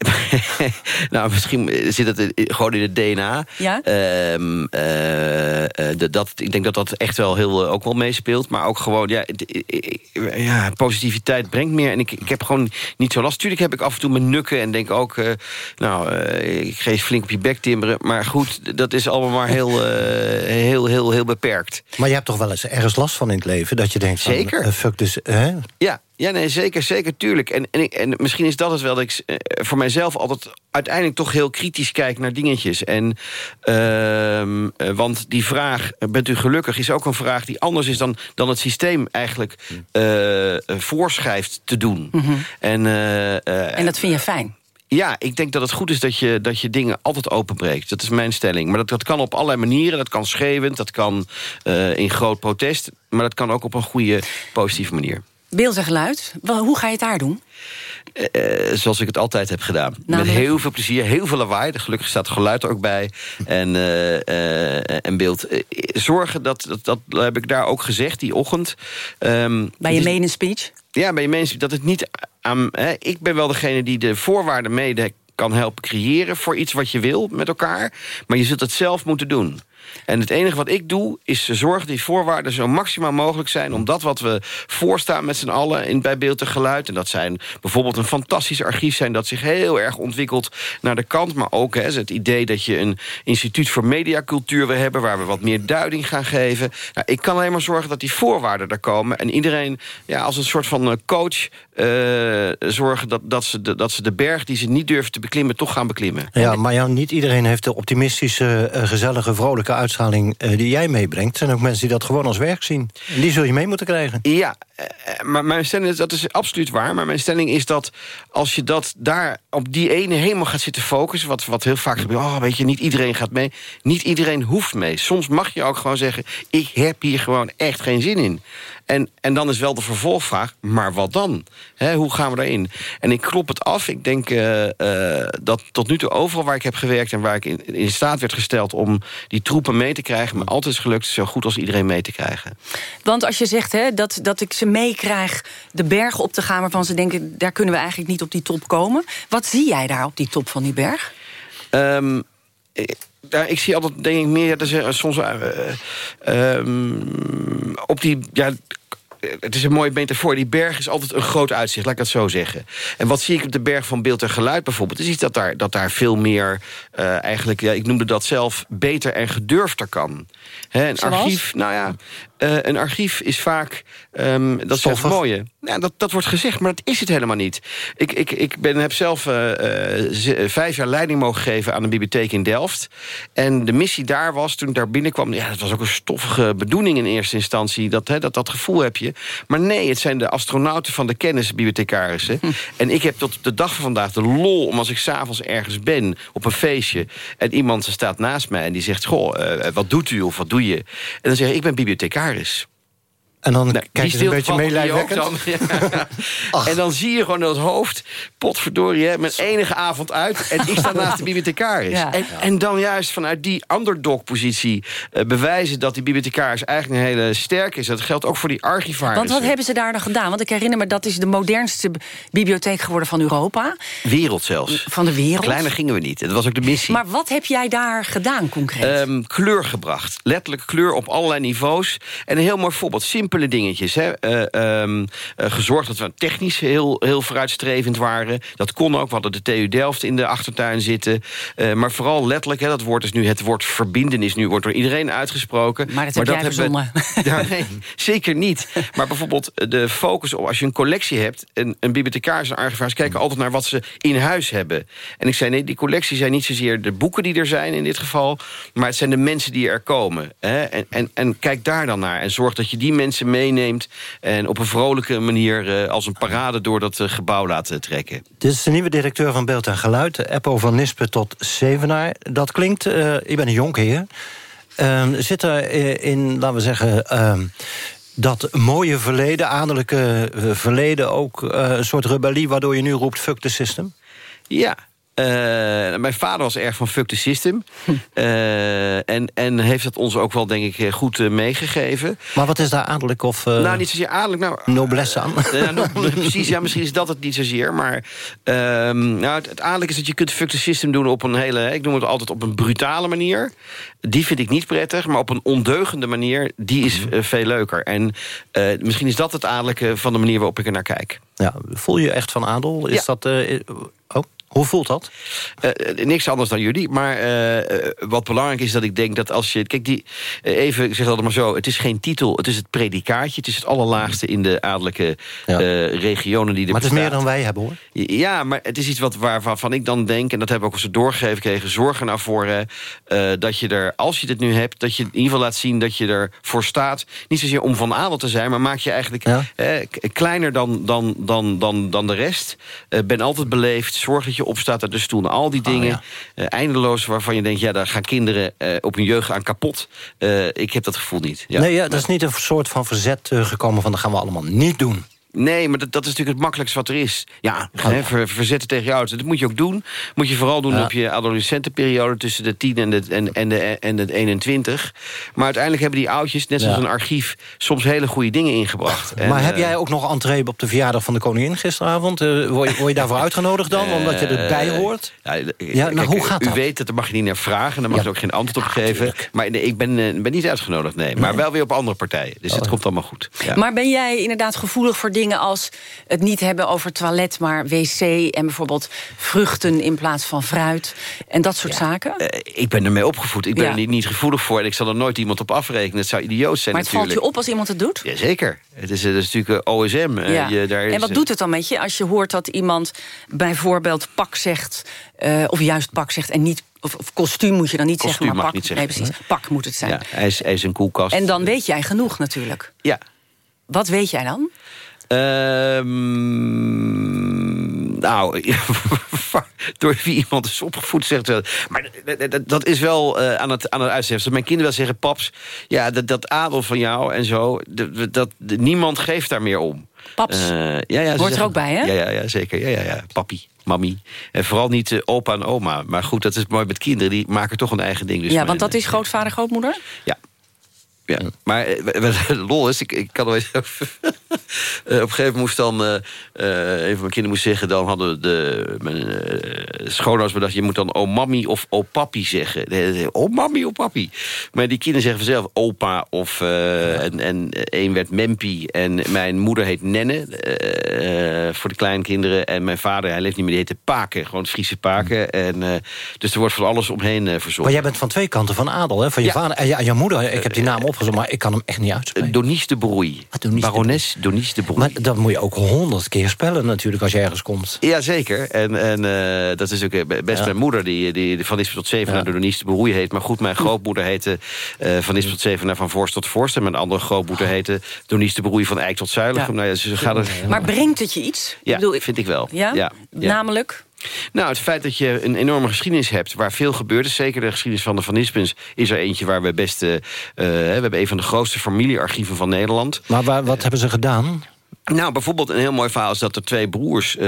nou, misschien zit het gewoon in het DNA.
Ja?
Um, uh, uh, dat, ik denk dat dat echt wel heel ook wel meespeelt. Maar ook gewoon, ja, ja positiviteit brengt meer. En ik, ik heb gewoon niet zo last. Tuurlijk heb ik af en toe mijn nukken en denk ook... Uh, nou, ik geef flink op je bek timmeren. Maar goed, dat is allemaal maar heel, heel, heel, heel beperkt.
Maar je hebt toch wel eens ergens last van in het leven? Dat je denkt van,
Zeker.
fuck dus... Hè?
Ja, ja, nee, zeker, zeker, tuurlijk. En, en, en misschien is dat het wel dat ik uh, voor mijzelf altijd uiteindelijk toch heel kritisch kijk naar dingetjes. En, uh, uh, want die vraag, bent u gelukkig, is ook een vraag die anders is dan, dan het systeem eigenlijk voorschrijft te doen.
Mm -hmm.
en,
en dat vind je fijn?
Ja, ik denk dat het goed is dat je, dat je dingen altijd openbreekt. Dat is mijn stelling. Maar dat, dat kan op allerlei manieren. Dat kan schreeuwend, dat kan in groot protest. Maar dat kan ook op een goede, positieve manier.
Beeld en geluid, hoe ga je het daar doen?
Uh, zoals ik het altijd heb gedaan.
Namelijk?
Met heel veel plezier, heel veel lawaai. Gelukkig staat geluid er ook bij. En, uh, uh, en beeld. zorgen, dat, dat, dat heb ik daar ook gezegd die ochtend. Um,
bij je main speech?
Ja, bij je main speech. Dat het niet aan... Hè, ik ben wel degene die de voorwaarden mede kan helpen creëren... voor iets wat je wil met elkaar. Maar je zult het zelf moeten doen. En het enige wat ik doe, is zorgen dat die voorwaarden zo maximaal mogelijk zijn... om dat wat we voorstaan met z'n allen in, bij beeld en geluid... en dat zijn bijvoorbeeld een fantastisch archief zijn... dat zich heel erg ontwikkelt naar de kant... maar ook het idee dat je een instituut voor mediacultuur wil hebben... waar we wat meer duiding gaan geven. Nou, ik kan alleen maar zorgen dat die voorwaarden er komen... en iedereen ja, als een soort van coach uh, zorgen dat, dat, ze de, dat ze de berg... die ze niet durven te beklimmen, toch gaan beklimmen.
Ja, maar ja, niet iedereen heeft de optimistische, uh, gezellige, vrolijke uitstraling uh, die jij meebrengt. Zijn ook mensen die dat gewoon als werk zien. En die zul je mee moeten krijgen.
Ja, uh, maar mijn stelling is, dat is absoluut waar. Maar mijn stelling is dat als je dat daar op die ene helemaal gaat zitten focussen... wat, wat heel vaak gebeurt, oh, weet je, niet iedereen gaat mee. Niet iedereen hoeft mee. Soms mag je ook gewoon zeggen... ik heb hier gewoon echt geen zin in. En, en dan is wel de vervolgvraag, maar wat dan? He, hoe gaan we daarin? En ik klop het af. Ik denk uh, uh, dat tot nu toe overal waar ik heb gewerkt... en waar ik in, in staat werd gesteld om die troepen mee te krijgen... me altijd is gelukt zo goed als iedereen mee te krijgen.
Want als je zegt hè, dat, dat ik ze meekrijg de berg op te gaan... waarvan ze denken, daar kunnen we eigenlijk niet op die top komen. Wat zie jij daar op die top van die berg?
Um, ja, ik zie altijd, denk ik, meer... Dat is, soms uh, um, op die... Ja, het is een mooie metafoor. Die berg is altijd een groot uitzicht, laat ik dat zo zeggen. En wat zie ik op de berg van beeld en geluid bijvoorbeeld... is iets dat daar, dat daar veel meer, uh, eigenlijk, ja, ik noemde dat zelf... beter en gedurfder kan. Hè, een
Zoals?
archief, nou ja, uh, een archief is vaak... Um, dat is het mooie. Ja, dat, dat wordt gezegd, maar dat is het helemaal niet. Ik, ik, ik ben, heb zelf uh, vijf jaar leiding mogen geven aan een bibliotheek in Delft. En de missie daar was, toen ik daar binnenkwam... ja, dat was ook een stoffige bedoeling in eerste instantie. Dat, hè, dat, dat gevoel heb je. Maar nee, het zijn de astronauten van de kennis, bibliothecarissen. Hm. En ik heb tot de dag van vandaag de lol... om als ik s'avonds ergens ben, op een feestje... en iemand staat naast mij en die zegt... goh, uh, wat doet u of wat doe je? En dan zeg ik, ik ben bibliothecaris. waar is.
En dan nou, kijk je een beetje meelijwekkend.
Dan, ja. en dan zie je gewoon dat hoofd, potverdorie, hè, met enige avond uit... en ik sta naast de bibliothecaris. Ja. En, en, dan juist vanuit die underdog-positie uh, bewijzen... dat die bibliothecaris eigenlijk een hele sterk is. Dat geldt ook voor die archivarissen.
Want wat hebben ze daar dan gedaan? Want ik herinner me, dat is de modernste bibliotheek geworden van Europa.
Wereld zelfs.
Van de wereld.
Kleiner gingen we niet. Dat was ook de missie.
Maar wat heb jij daar gedaan concreet?
Um, kleur gebracht. Letterlijk kleur op allerlei niveaus. En een heel mooi voorbeeld. Simpel dingetjes. Hè. Uh, um, uh, gezorgd dat we technisch heel, heel vooruitstrevend waren. Dat kon ook. We hadden de TU Delft in de achtertuin zitten. Uh, maar vooral letterlijk, hè, dat woord is nu het woord verbinden... is nu wordt door iedereen uitgesproken.
Maar dat, maar heb dat jij
hebben we, ja, nee, zeker niet. Maar bijvoorbeeld de focus op als je een collectie hebt... een, een bibliothecaris en archivaris kijken altijd naar wat ze in huis hebben. En ik zei, nee, die collectie zijn niet zozeer de boeken die er zijn in dit geval... maar het zijn de mensen die er komen. Hè. En, en, en kijk daar dan naar. En zorg dat je die mensen meeneemt... en op een vrolijke manier uh, als een parade door dat uh, gebouw laat uh, trekken.
Dit is de nieuwe directeur van Beeld en Geluid. Eppo van Nispen tot Zevenaar. Dat klinkt, ik ben een jonkheer. Ehm, zit er in, laten we zeggen... Ehm, dat mooie verleden, adellijke verleden... ook een soort rebellie waardoor je nu roept fuck the system?
Ja, uh, mijn vader was erg van fuck the system. Uh, en, en heeft dat ons ook wel, denk ik, goed uh, meegegeven.
Maar wat is daar adellijk of...
nou, niet zozeer adellijk. Nou,
noblesse aan?
no, precies, ja, misschien is dat het niet zozeer. Maar ehm, nou, het, het adellijk is dat je kunt fuck the system doen op een hele... ik noem het altijd op een brutale manier. Die vind ik niet prettig. Maar op een ondeugende manier, die is veel leuker. En misschien is dat het adellijke van de manier waarop ik er naar kijk.
Ja, voel je echt van adel? Is
ja.
dat... oh? Hoe voelt dat?
Uh, niks anders dan jullie. Maar uh, wat belangrijk is dat ik denk dat als je... Kijk, die, uh, even, ik zeg dat maar zo. Het is geen titel, het is het predicaatje. Het is het allerlaagste in de adellijke ja. regionen die er
Maar het
bestaat.
is meer dan wij hebben, hoor.
Ja, maar het is iets wat, waarvan ik dan denk... en dat hebben we ook eens doorgegeven gekregen... zorg er nou voor dat je er, als je dit nu hebt... dat je in ieder geval laat zien dat je ervoor staat. Niet zozeer om van adel te zijn... maar maak je eigenlijk ja. kleiner dan, dan, dan, dan, dan de rest. ben altijd beleefd, zorg dat je opstaat uit de stoel. Al die dingen, oh, ja. uh, eindeloos, waarvan je denkt... ja, daar gaan kinderen uh, op hun jeugd aan kapot. Uh, ik heb dat gevoel niet. Ja.
Nee, ja, dat is niet een soort van verzet gekomen... van dat gaan we allemaal niet doen.
Nee, maar dat, dat is natuurlijk het makkelijkste wat er is. Ja, oh. hè, ver, verzetten tegen je ouders. Dat moet je ook doen. moet je vooral doen ja. op je adolescentenperiode... tussen de 10 en de, en, en, de, en de 21. Maar uiteindelijk hebben die oudjes, net zoals ja. een archief... soms hele goede dingen ingebracht.
Maar en, heb jij ook nog entree op de verjaardag van de koningin gisteravond? Uh, word, je, word je daarvoor uitgenodigd dan, uh, omdat je erbij hoort?
Ja, ja nou, kijk, hoe gaat
u
dat? U weet dat, daar mag je niet naar vragen. Daar mag je ook geen antwoord op geven. Maar nee, ik ben, ben niet uitgenodigd, nee. Maar wel weer op andere partijen. Dus oh. het komt allemaal goed.
Maar ben jij inderdaad gevoelig voor dingen als het niet hebben over toilet, maar wc... en bijvoorbeeld vruchten in plaats van fruit en dat soort
ja.
zaken?
Uh, ik ben ermee opgevoed. Ik ben ja. er niet, niet, gevoelig voor en ik zal er nooit iemand op afrekenen. Het zou idioot zijn
Maar het
natuurlijk.
valt je op als iemand het doet?
Jazeker. Het is, het is natuurlijk OSM.
Ja.
Je, daar
en wat
is,
doet het dan met je als je hoort dat iemand bijvoorbeeld pak zegt... Uh, of juist pak zegt en niet of, of, kostuum moet je dan niet
kostuum
zeggen, maar pak.
Niet zeggen.
Nee, precies. Pak moet het zijn.
Ja, hij, is, hij is een koelkast.
En dan weet jij genoeg natuurlijk.
Ja.
Wat weet jij dan?
Um, nou, door wie iemand is opgevoed, zegt wel. Maar dat is wel uh, aan het, aan het uitzetten. Mijn kinderen wel zeggen, paps, ja, dat, dat adel van jou en zo... Dat, dat, niemand geeft daar meer om.
Paps,
uh, ja, ja,
hoort er ook bij, hè?
Ja, ja, ja zeker. Ja, ja, ja. Papi, mami. En vooral niet uh, opa en oma. Maar goed, dat is mooi met kinderen. Die maken toch een eigen ding. Dus
ja, want dat is grootvader, grootmoeder?
Ja. Ja, maar lol is, ik, ik kan wel eens... een gegeven moment moest dan... eh, eh, een van mijn kinderen moest zeggen... dan hadden de, mijn eh, schoonouders bedacht... je moet dan oh mami of oh papi zeggen. Eh, Oh mami, oh papi. Maar die kinderen zeggen vanzelf opa of... eh, en, en één werd Mempi en mijn moeder heet Nenne... eh, eh, voor de kleinkinderen. En mijn vader, hij leeft niet meer, die heette Paken. Gewoon Friese Paken. En, eh, dus er wordt van alles omheen eh, verzonnen.
Maar jij bent van twee kanten van adel, hè? Van je
Ja.
vader en je, en je moeder. Ik heb die naam opgezocht, maar ik kan hem echt niet uitspreken.
Donice de Broei. Barones Donice de Broei.
Maar dat moet je ook honderd keer spellen natuurlijk als je ergens komt.
Ja, zeker. En, en eh, dat is ook eh, best
Ja.
mijn moeder... die, die, die van Nispen tot Zeven naar de Donice de Broei heet. Maar goed, mijn grootmoeder heette eh, van Nispen tot Zeven naar Van Voorst tot Voorst. En mijn andere grootmoeder heette Donice de Broei van Eik tot Zuilichem. Nou ja, ze gaan er...
Maar brengt het je iets?
Ja,
Ik bedoel,
vind ik wel.
Ja?
ja.
Namelijk?
Nou, het feit dat je een enorme geschiedenis hebt... waar veel gebeurd is, zeker de geschiedenis van de Van Nispens... is er eentje waar we best... eh, eh, we hebben een van de grootste familiearchieven van Nederland.
Maar waar, wat hebben ze gedaan?
Nou, bijvoorbeeld een heel mooi verhaal is dat er twee broers... eh,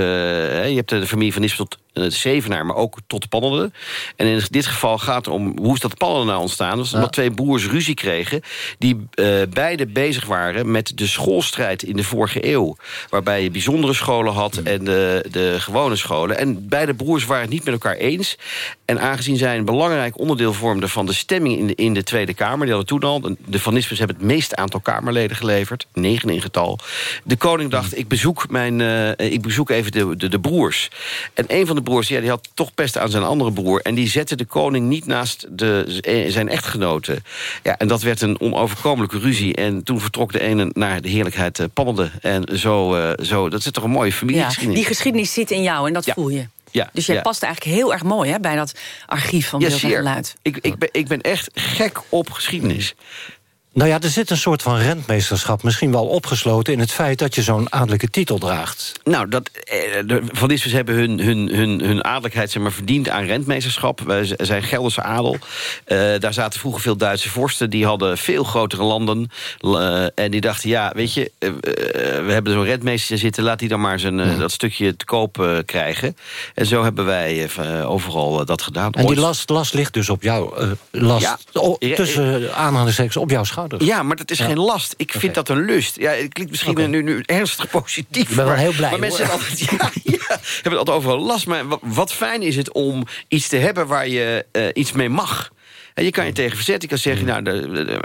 je hebt de familie van Nispen tot eh, Zevenaar, maar ook tot de Pannenden. En in dit geval gaat het om, hoe is dat Pannenden nou ontstaan? Dat is omdat twee broers ruzie kregen... die eh, beide bezig waren met de schoolstrijd in de vorige eeuw. Waarbij je bijzondere scholen had en de, de gewone scholen. En beide broers waren het niet met elkaar eens. En aangezien zij een belangrijk onderdeel vormden... van de stemming in de, in de Tweede Kamer... die hadden toen al, de Van Nispens hebben het meeste aantal Kamerleden geleverd. Negen in getal. De koning dacht, ik bezoek, mijn, eh, ik bezoek even de, de, de broers. En een van de broers, ja, die had toch pest aan zijn andere broer... en die zette de koning niet naast de, eh, zijn echtgenote. Ja, en dat werd een onoverkomelijke ruzie. En toen vertrok de ene naar de heerlijkheid uh. En zo, uh, zo, dat is toch een mooie
Ja,
familiegeschiedenis.
die geschiedenis zit in jou en dat voel je.
Ja,
Dus jij
ja.
past eigenlijk heel erg mooi hè, bij dat archief van
Ja,
beeld en geluid.
Ik, ik, ben, ik ben echt gek op geschiedenis.
Nou ja, er zit een soort van rentmeesterschap misschien wel opgesloten... in het feit dat je zo'n adellijke titel draagt.
Nou, dat, eh, de Van hebben hun, hun, hun, hun adellijkheid zeg maar, verdiend aan rentmeesterschap. Wij zijn Gelderse adel. Eh, daar zaten vroeger veel Duitse vorsten. Die hadden veel grotere landen. Eh, en die dachten, ja, weet je... we hebben zo'n rentmeester zitten. Laat die dan maar zijn, dat stukje te koop krijgen. En zo hebben wij overal dat gedaan.
En die last, last ligt dus op jou. last,
Ja.
tussen aanhalingstekens op jouw
Ja, maar dat is
Ja.
geen last. Ik vind dat een lust. Ja, het klinkt misschien nu, nu ernstig positief.
Ik ben wel
maar-
heel blij,
Maar mensen
hoor.
hebben altijd, ja, ja, hebben het altijd overal last. Maar wat, fijn is het om iets te hebben waar je eh, iets mee mag. En je kan je tegen verzetten. Je kan zeggen, nou, de, de- de,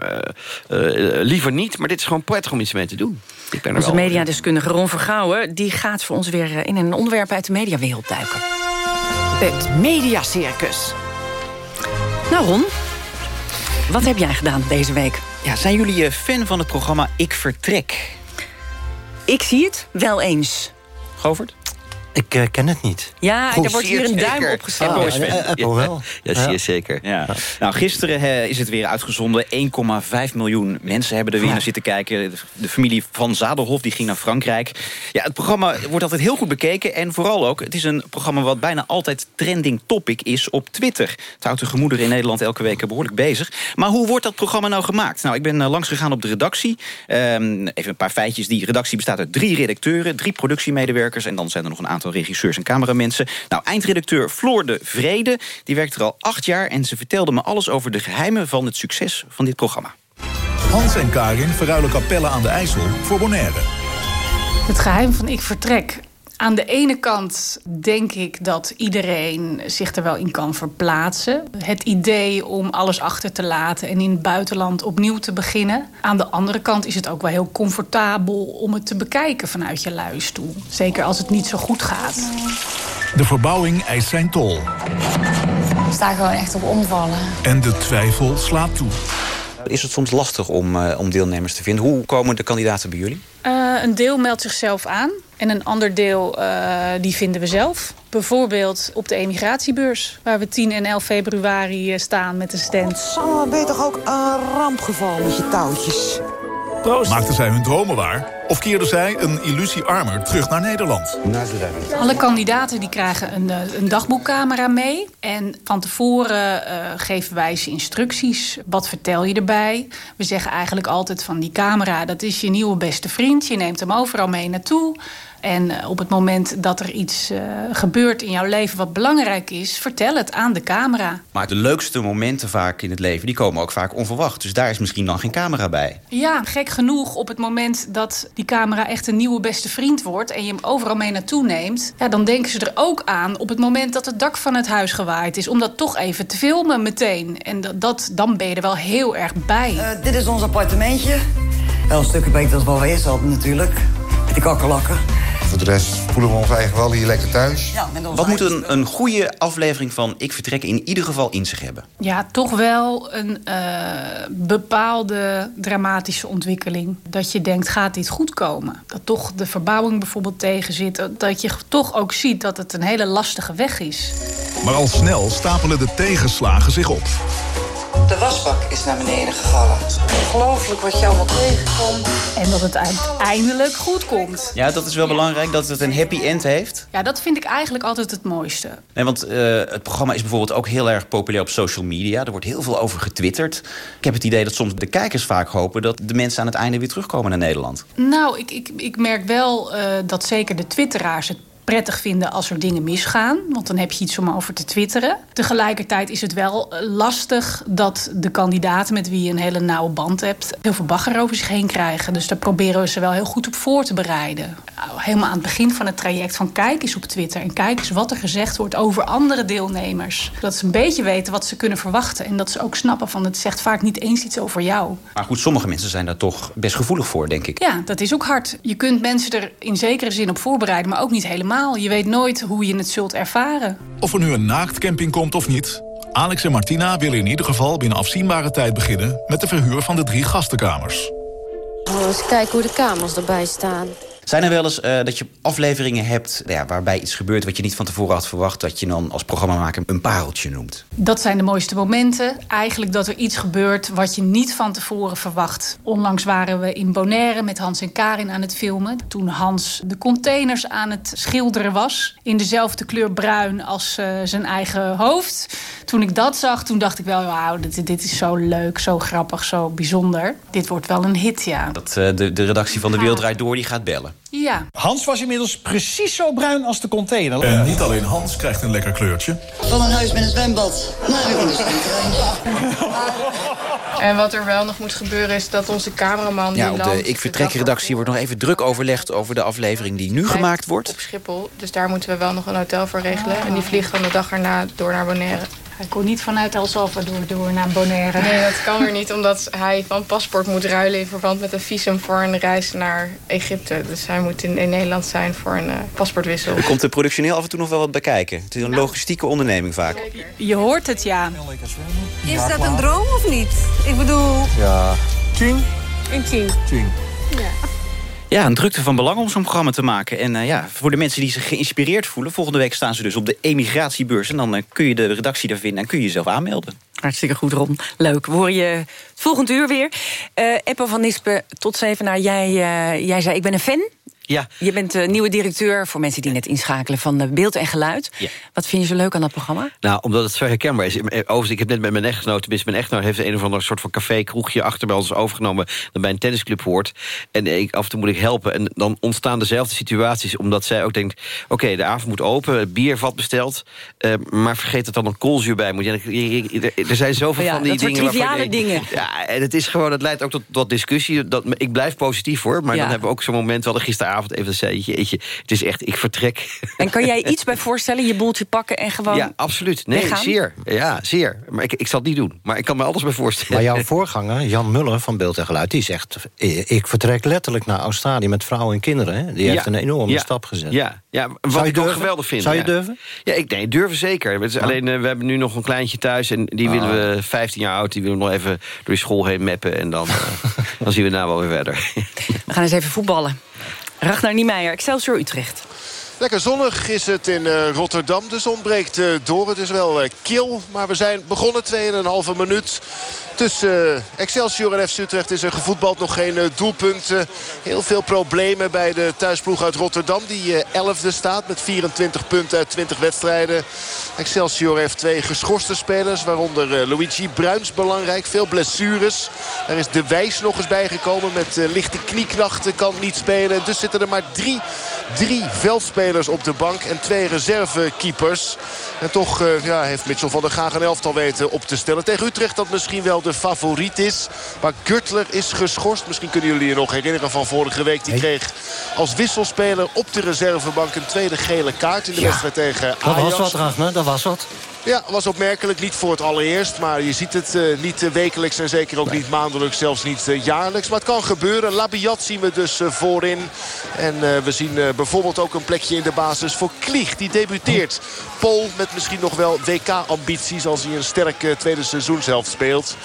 eh, eh, liever niet. Maar dit is gewoon prettig om iets mee te doen. Ik ben er
Onze mediadeskundige Ron Vergouwen... die gaat voor ons weer in een onderwerp uit de mediawereld duiken.
Het Mediacircus.
Nou Ron, wat heb jij gedaan deze week?
Ja, zijn jullie eh, fan van het programma Ik Vertrek?
Ik zie het wel eens.
Govert?
Ik eh, ken het niet.
Ja,
Goed,
er wordt hier een duim
zeker.
opgesteld.
Apple is fan.
eh, Apple wel.
Ja, zie je zeker.
Ja. Nou, gisteren eh, is het weer uitgezonden. 1,5 miljoen mensen hebben er weer naar zitten kijken. De, familie van Zadelhof die ging naar Frankrijk. Ja, het programma wordt altijd heel goed bekeken. En vooral ook, het is een programma wat bijna altijd trending topic is op Twitter. Het houdt de gemoederen in Nederland elke week behoorlijk bezig. Maar hoe wordt dat programma nou gemaakt? Nou, ik ben langs gegaan op de redactie. Ehm, even een paar feitjes. Die redactie bestaat uit drie redacteuren, drie productiemedewerkers... en dan zijn er nog een aantal regisseurs en cameramensen. Nou, eindredacteur Floor de Vrede, die werkt er al acht jaar... en ze vertelde me alles over de geheimen van het succes van dit programma.
Hans en Karin verruilen kapellen aan de IJssel voor Bonaire.
Het geheim van ik vertrek. Aan de ene kant denk ik dat iedereen zich er wel in kan verplaatsen. Het idee om alles achter te laten en in het buitenland opnieuw te beginnen. Aan de andere kant is het ook wel heel comfortabel om het te bekijken vanuit je luie stoel. Zeker als het niet zo goed gaat.
De verbouwing eist zijn tol.
Ik sta gewoon echt op omvallen.
En de twijfel slaat toe.
Is het soms lastig om, eh, om deelnemers te vinden? Hoe komen de kandidaten bij jullie?
Eh, een deel meldt zichzelf aan en een ander deel eh, die vinden we zelf. Bijvoorbeeld op de emigratiebeurs, waar we 10 en 11 februari eh, staan met de stand.
Sanne, ben je toch ook een rampgeval met je touwtjes?
Maakten zij hun dromen waar? Of keerden zij een illusie armer terug naar Nederland?
Alle kandidaten die krijgen een, eh, een dagboekcamera mee. En van tevoren eh, geven wij ze instructies. Wat vertel je erbij? We zeggen eigenlijk altijd van die camera... dat is je nieuwe beste vriend. Je neemt hem overal mee naartoe. En eh, op het moment dat er iets eh, gebeurt in jouw leven wat belangrijk is... vertel het aan de camera.
Maar de leukste momenten vaak in het leven, die komen ook vaak onverwacht. Dus daar is misschien dan geen camera bij.
Ja, gek genoeg op het moment dat die camera echt een nieuwe beste vriend wordt... en je hem overal mee naartoe neemt... Ja, dan denken ze er ook aan op het moment dat het dak van het huis gewaaid is... om dat toch even te filmen meteen. En dat, dat dan ben je er wel heel erg bij.
Uh, dit is ons appartementje. Wel een stukje beter dan wat we eerst hadden natuurlijk. Met die kakkerlakken.
Voor de rest voelen we ons eigenlijk wel hier lekker thuis.
Ja, Wat moet een, een goede aflevering van Ik Vertrek in ieder geval in zich hebben?
Ja, toch wel een uh, bepaalde dramatische ontwikkeling. Dat je denkt, gaat dit goed komen? Dat toch de verbouwing bijvoorbeeld tegen zit. Dat je toch ook ziet dat het een hele lastige weg is.
Maar al snel stapelen de tegenslagen zich op.
De wasbak is naar beneden gevallen. Ongelooflijk wat je allemaal tegenkomt.
En dat het uiteindelijk goed komt.
Ja, dat is wel belangrijk, dat het een happy end heeft.
Ja, dat vind ik eigenlijk altijd het mooiste.
Nee, want uh, het programma is bijvoorbeeld ook heel erg populair op social media. Er wordt heel veel over getwitterd. Ik heb het idee dat soms de kijkers vaak hopen... dat de mensen aan het einde weer terugkomen naar Nederland.
Nou, ik, ik, ik merk wel uh, dat zeker de twitteraars... het prettig vinden als er dingen misgaan. Want dan heb je iets om over te twitteren. Tegelijkertijd is het wel lastig dat de kandidaten met wie je een hele nauwe band hebt... heel veel bagger over zich heen krijgen. Dus daar proberen we ze wel heel goed op voor te bereiden. Helemaal aan het begin van het traject van kijk eens op Twitter... en kijk eens wat er gezegd wordt over andere deelnemers. Dat ze een beetje weten wat ze kunnen verwachten. En dat ze ook snappen van het zegt vaak niet eens iets over jou.
Maar goed, sommige mensen zijn daar toch best gevoelig voor, denk ik.
Ja, dat is ook hard. Je kunt mensen er in zekere zin op voorbereiden, maar ook niet helemaal. Je weet nooit hoe je het zult ervaren.
Of er nu een naaktcamping komt of niet... Alex en Martina willen in ieder geval binnen afzienbare tijd beginnen... met de verhuur van de drie gastenkamers.
eens kijken hoe de kamers erbij staan.
Zijn er wel eens uh, dat je afleveringen hebt ja, waarbij iets gebeurt wat je niet van tevoren had verwacht, dat je dan als programmamaker een pareltje noemt?
Dat zijn de mooiste momenten. Eigenlijk dat er iets gebeurt wat je niet van tevoren verwacht. Onlangs waren we in Bonaire met Hans en Karin aan het filmen. Toen Hans de containers aan het schilderen was. In dezelfde kleur bruin als uh, zijn eigen hoofd. Toen ik dat zag, toen dacht ik wel, wauw, dit, dit, is zo leuk, zo grappig, zo bijzonder. Dit wordt wel een hit, ja.
Dat uh, de, de redactie van De Wereld Draait Door, die gaat bellen.
Ja.
Hans was inmiddels precies zo bruin als de container.
En niet alleen Hans krijgt een lekker kleurtje.
Van een huis met een zwembad naar een
En wat er wel nog moet gebeuren is dat onze cameraman...
Ja,
op
de Ik Vertrek-redactie wordt nog even druk overlegd... over de aflevering die nu gemaakt wordt.
Op Schiphol, dus daar moeten we wel nog een hotel voor regelen. En die vliegt dan de dag erna door naar Bonaire.
Hij kon niet vanuit El Salvador door naar Bonaire.
Nee, dat kan er niet, omdat hij van paspoort moet ruilen... in verband met een visum voor een reis naar Egypte. Dus hij moet in, in Nederland zijn voor een uh, paspoortwissel.
Er komt er productioneel af en toe nog wel wat bij kijken. Het is een logistieke onderneming vaak.
Je hoort het, ja.
Is dat een droom of niet? Ik bedoel...
Ja,
tien. Een tien.
Tien.
Ja.
Ja, een drukte van belang om zo'n programma te maken. En uh, ja, voor de mensen die zich geïnspireerd voelen... volgende week staan ze dus op de emigratiebeurs... en dan uh, kun je de redactie daar vinden en kun je jezelf aanmelden.
Hartstikke goed, Ron. Leuk. We horen je volgend uur weer. Uh, Eppo van Nispen, tot Zevenaar. Jij, jij zei, ik ben een fan.
Ja.
Je bent de nieuwe directeur, voor mensen die net inschakelen... van Beeld en Geluid.
Ja.
Wat vind je zo leuk aan dat programma?
Nou, omdat het zo herkenbaar is. Overigens, ik heb net met mijn echtgenoot... tenminste mijn echtgenoot heeft een of ander soort van café... kroegje achter bij ons overgenomen... dat bij een tennisclub hoort. En ik, af en toe moet ik helpen. En dan ontstaan dezelfde situaties. Omdat zij ook denkt... oké, de avond moet open, het biervat besteld... Uh, maar vergeet dat dan een koolzuur bij moet. Ja, er zijn zoveel
ja,
van die
dat
dingen...
triviale
ik,
dingen.
Ja, en het is gewoon... het leidt ook tot, tot discussie. Dat, ik blijf positief, hoor. Maar
Ja.
dan hebben we ook zo'n moment... wel gisteravond even zei, jeetje, het is echt, ik vertrek.
En kan jij iets bij voorstellen? Je boeltje pakken en gewoon
Ja, absoluut. Nee,
weggaan?
zeer. Ja, zeer. Maar ik, ik zal het niet doen. Maar ik kan me alles bij voorstellen.
Maar jouw voorganger, Jan Muller van Beeld en Geluid... die zegt, ik vertrek letterlijk naar Australië met vrouwen en kinderen. Hè? Die heeft
Ja.
een enorme
Ja.
stap gezet.
Ja, ja wat
Zou je
ik ook
durven?
geweldig vind.
Zou je
ja.
durven?
Ja, ik nee, durven zeker. Het is Alleen, eh, we hebben nu nog een kleintje thuis... en die
Ah.
willen we, 15 jaar oud, die willen we nog even door die school heen meppen... en dan, eh, dan zien we daarna wel weer verder.
We gaan eens even voetballen. Ragnar Niemeyer, Excelsior Utrecht.
Lekker zonnig is het in eh, Rotterdam. De zon breekt eh, door. Het is wel eh, kil. Maar we zijn begonnen 2,5 minuut. Tussen Excelsior en FC Utrecht is er gevoetbald. Nog geen doelpunten. Heel veel problemen bij de thuisploeg uit Rotterdam. Die eh 11e staat met 24 punten uit 20 wedstrijden. Excelsior heeft twee geschorste spelers. Waaronder Luigi Bruins belangrijk. Veel blessures. Er is De Wijs nog eens bijgekomen met lichte knieknachten. Kan niet spelen. Dus zitten er maar drie Drie veldspelers op de bank en twee reservekeepers. En toch uh, ja, heeft Mitchell van der Gaag een elftal weten op te stellen. Tegen Utrecht dat misschien wel de favoriet is. Maar Gürtler is geschorst. Misschien kunnen jullie je nog herinneren van vorige week. Die kreeg als wisselspeler op de reservebank een tweede gele kaart in de
Ja.
wedstrijd tegen
Dat
Ajax.
was wat, Ragnar, dat was wat.
Ja, was opmerkelijk. Niet voor het allereerst. Maar je ziet het eh, niet eh, wekelijks en zeker ook niet maandelijks. Zelfs niet eh, jaarlijks. Maar het kan gebeuren. Labiat zien we dus voorin. En we zien bijvoorbeeld ook een plekje in de basis voor Klieg. Die debuteert. Pol met misschien nog wel WK-ambities als hij een sterk tweede seizoenshelft speelt.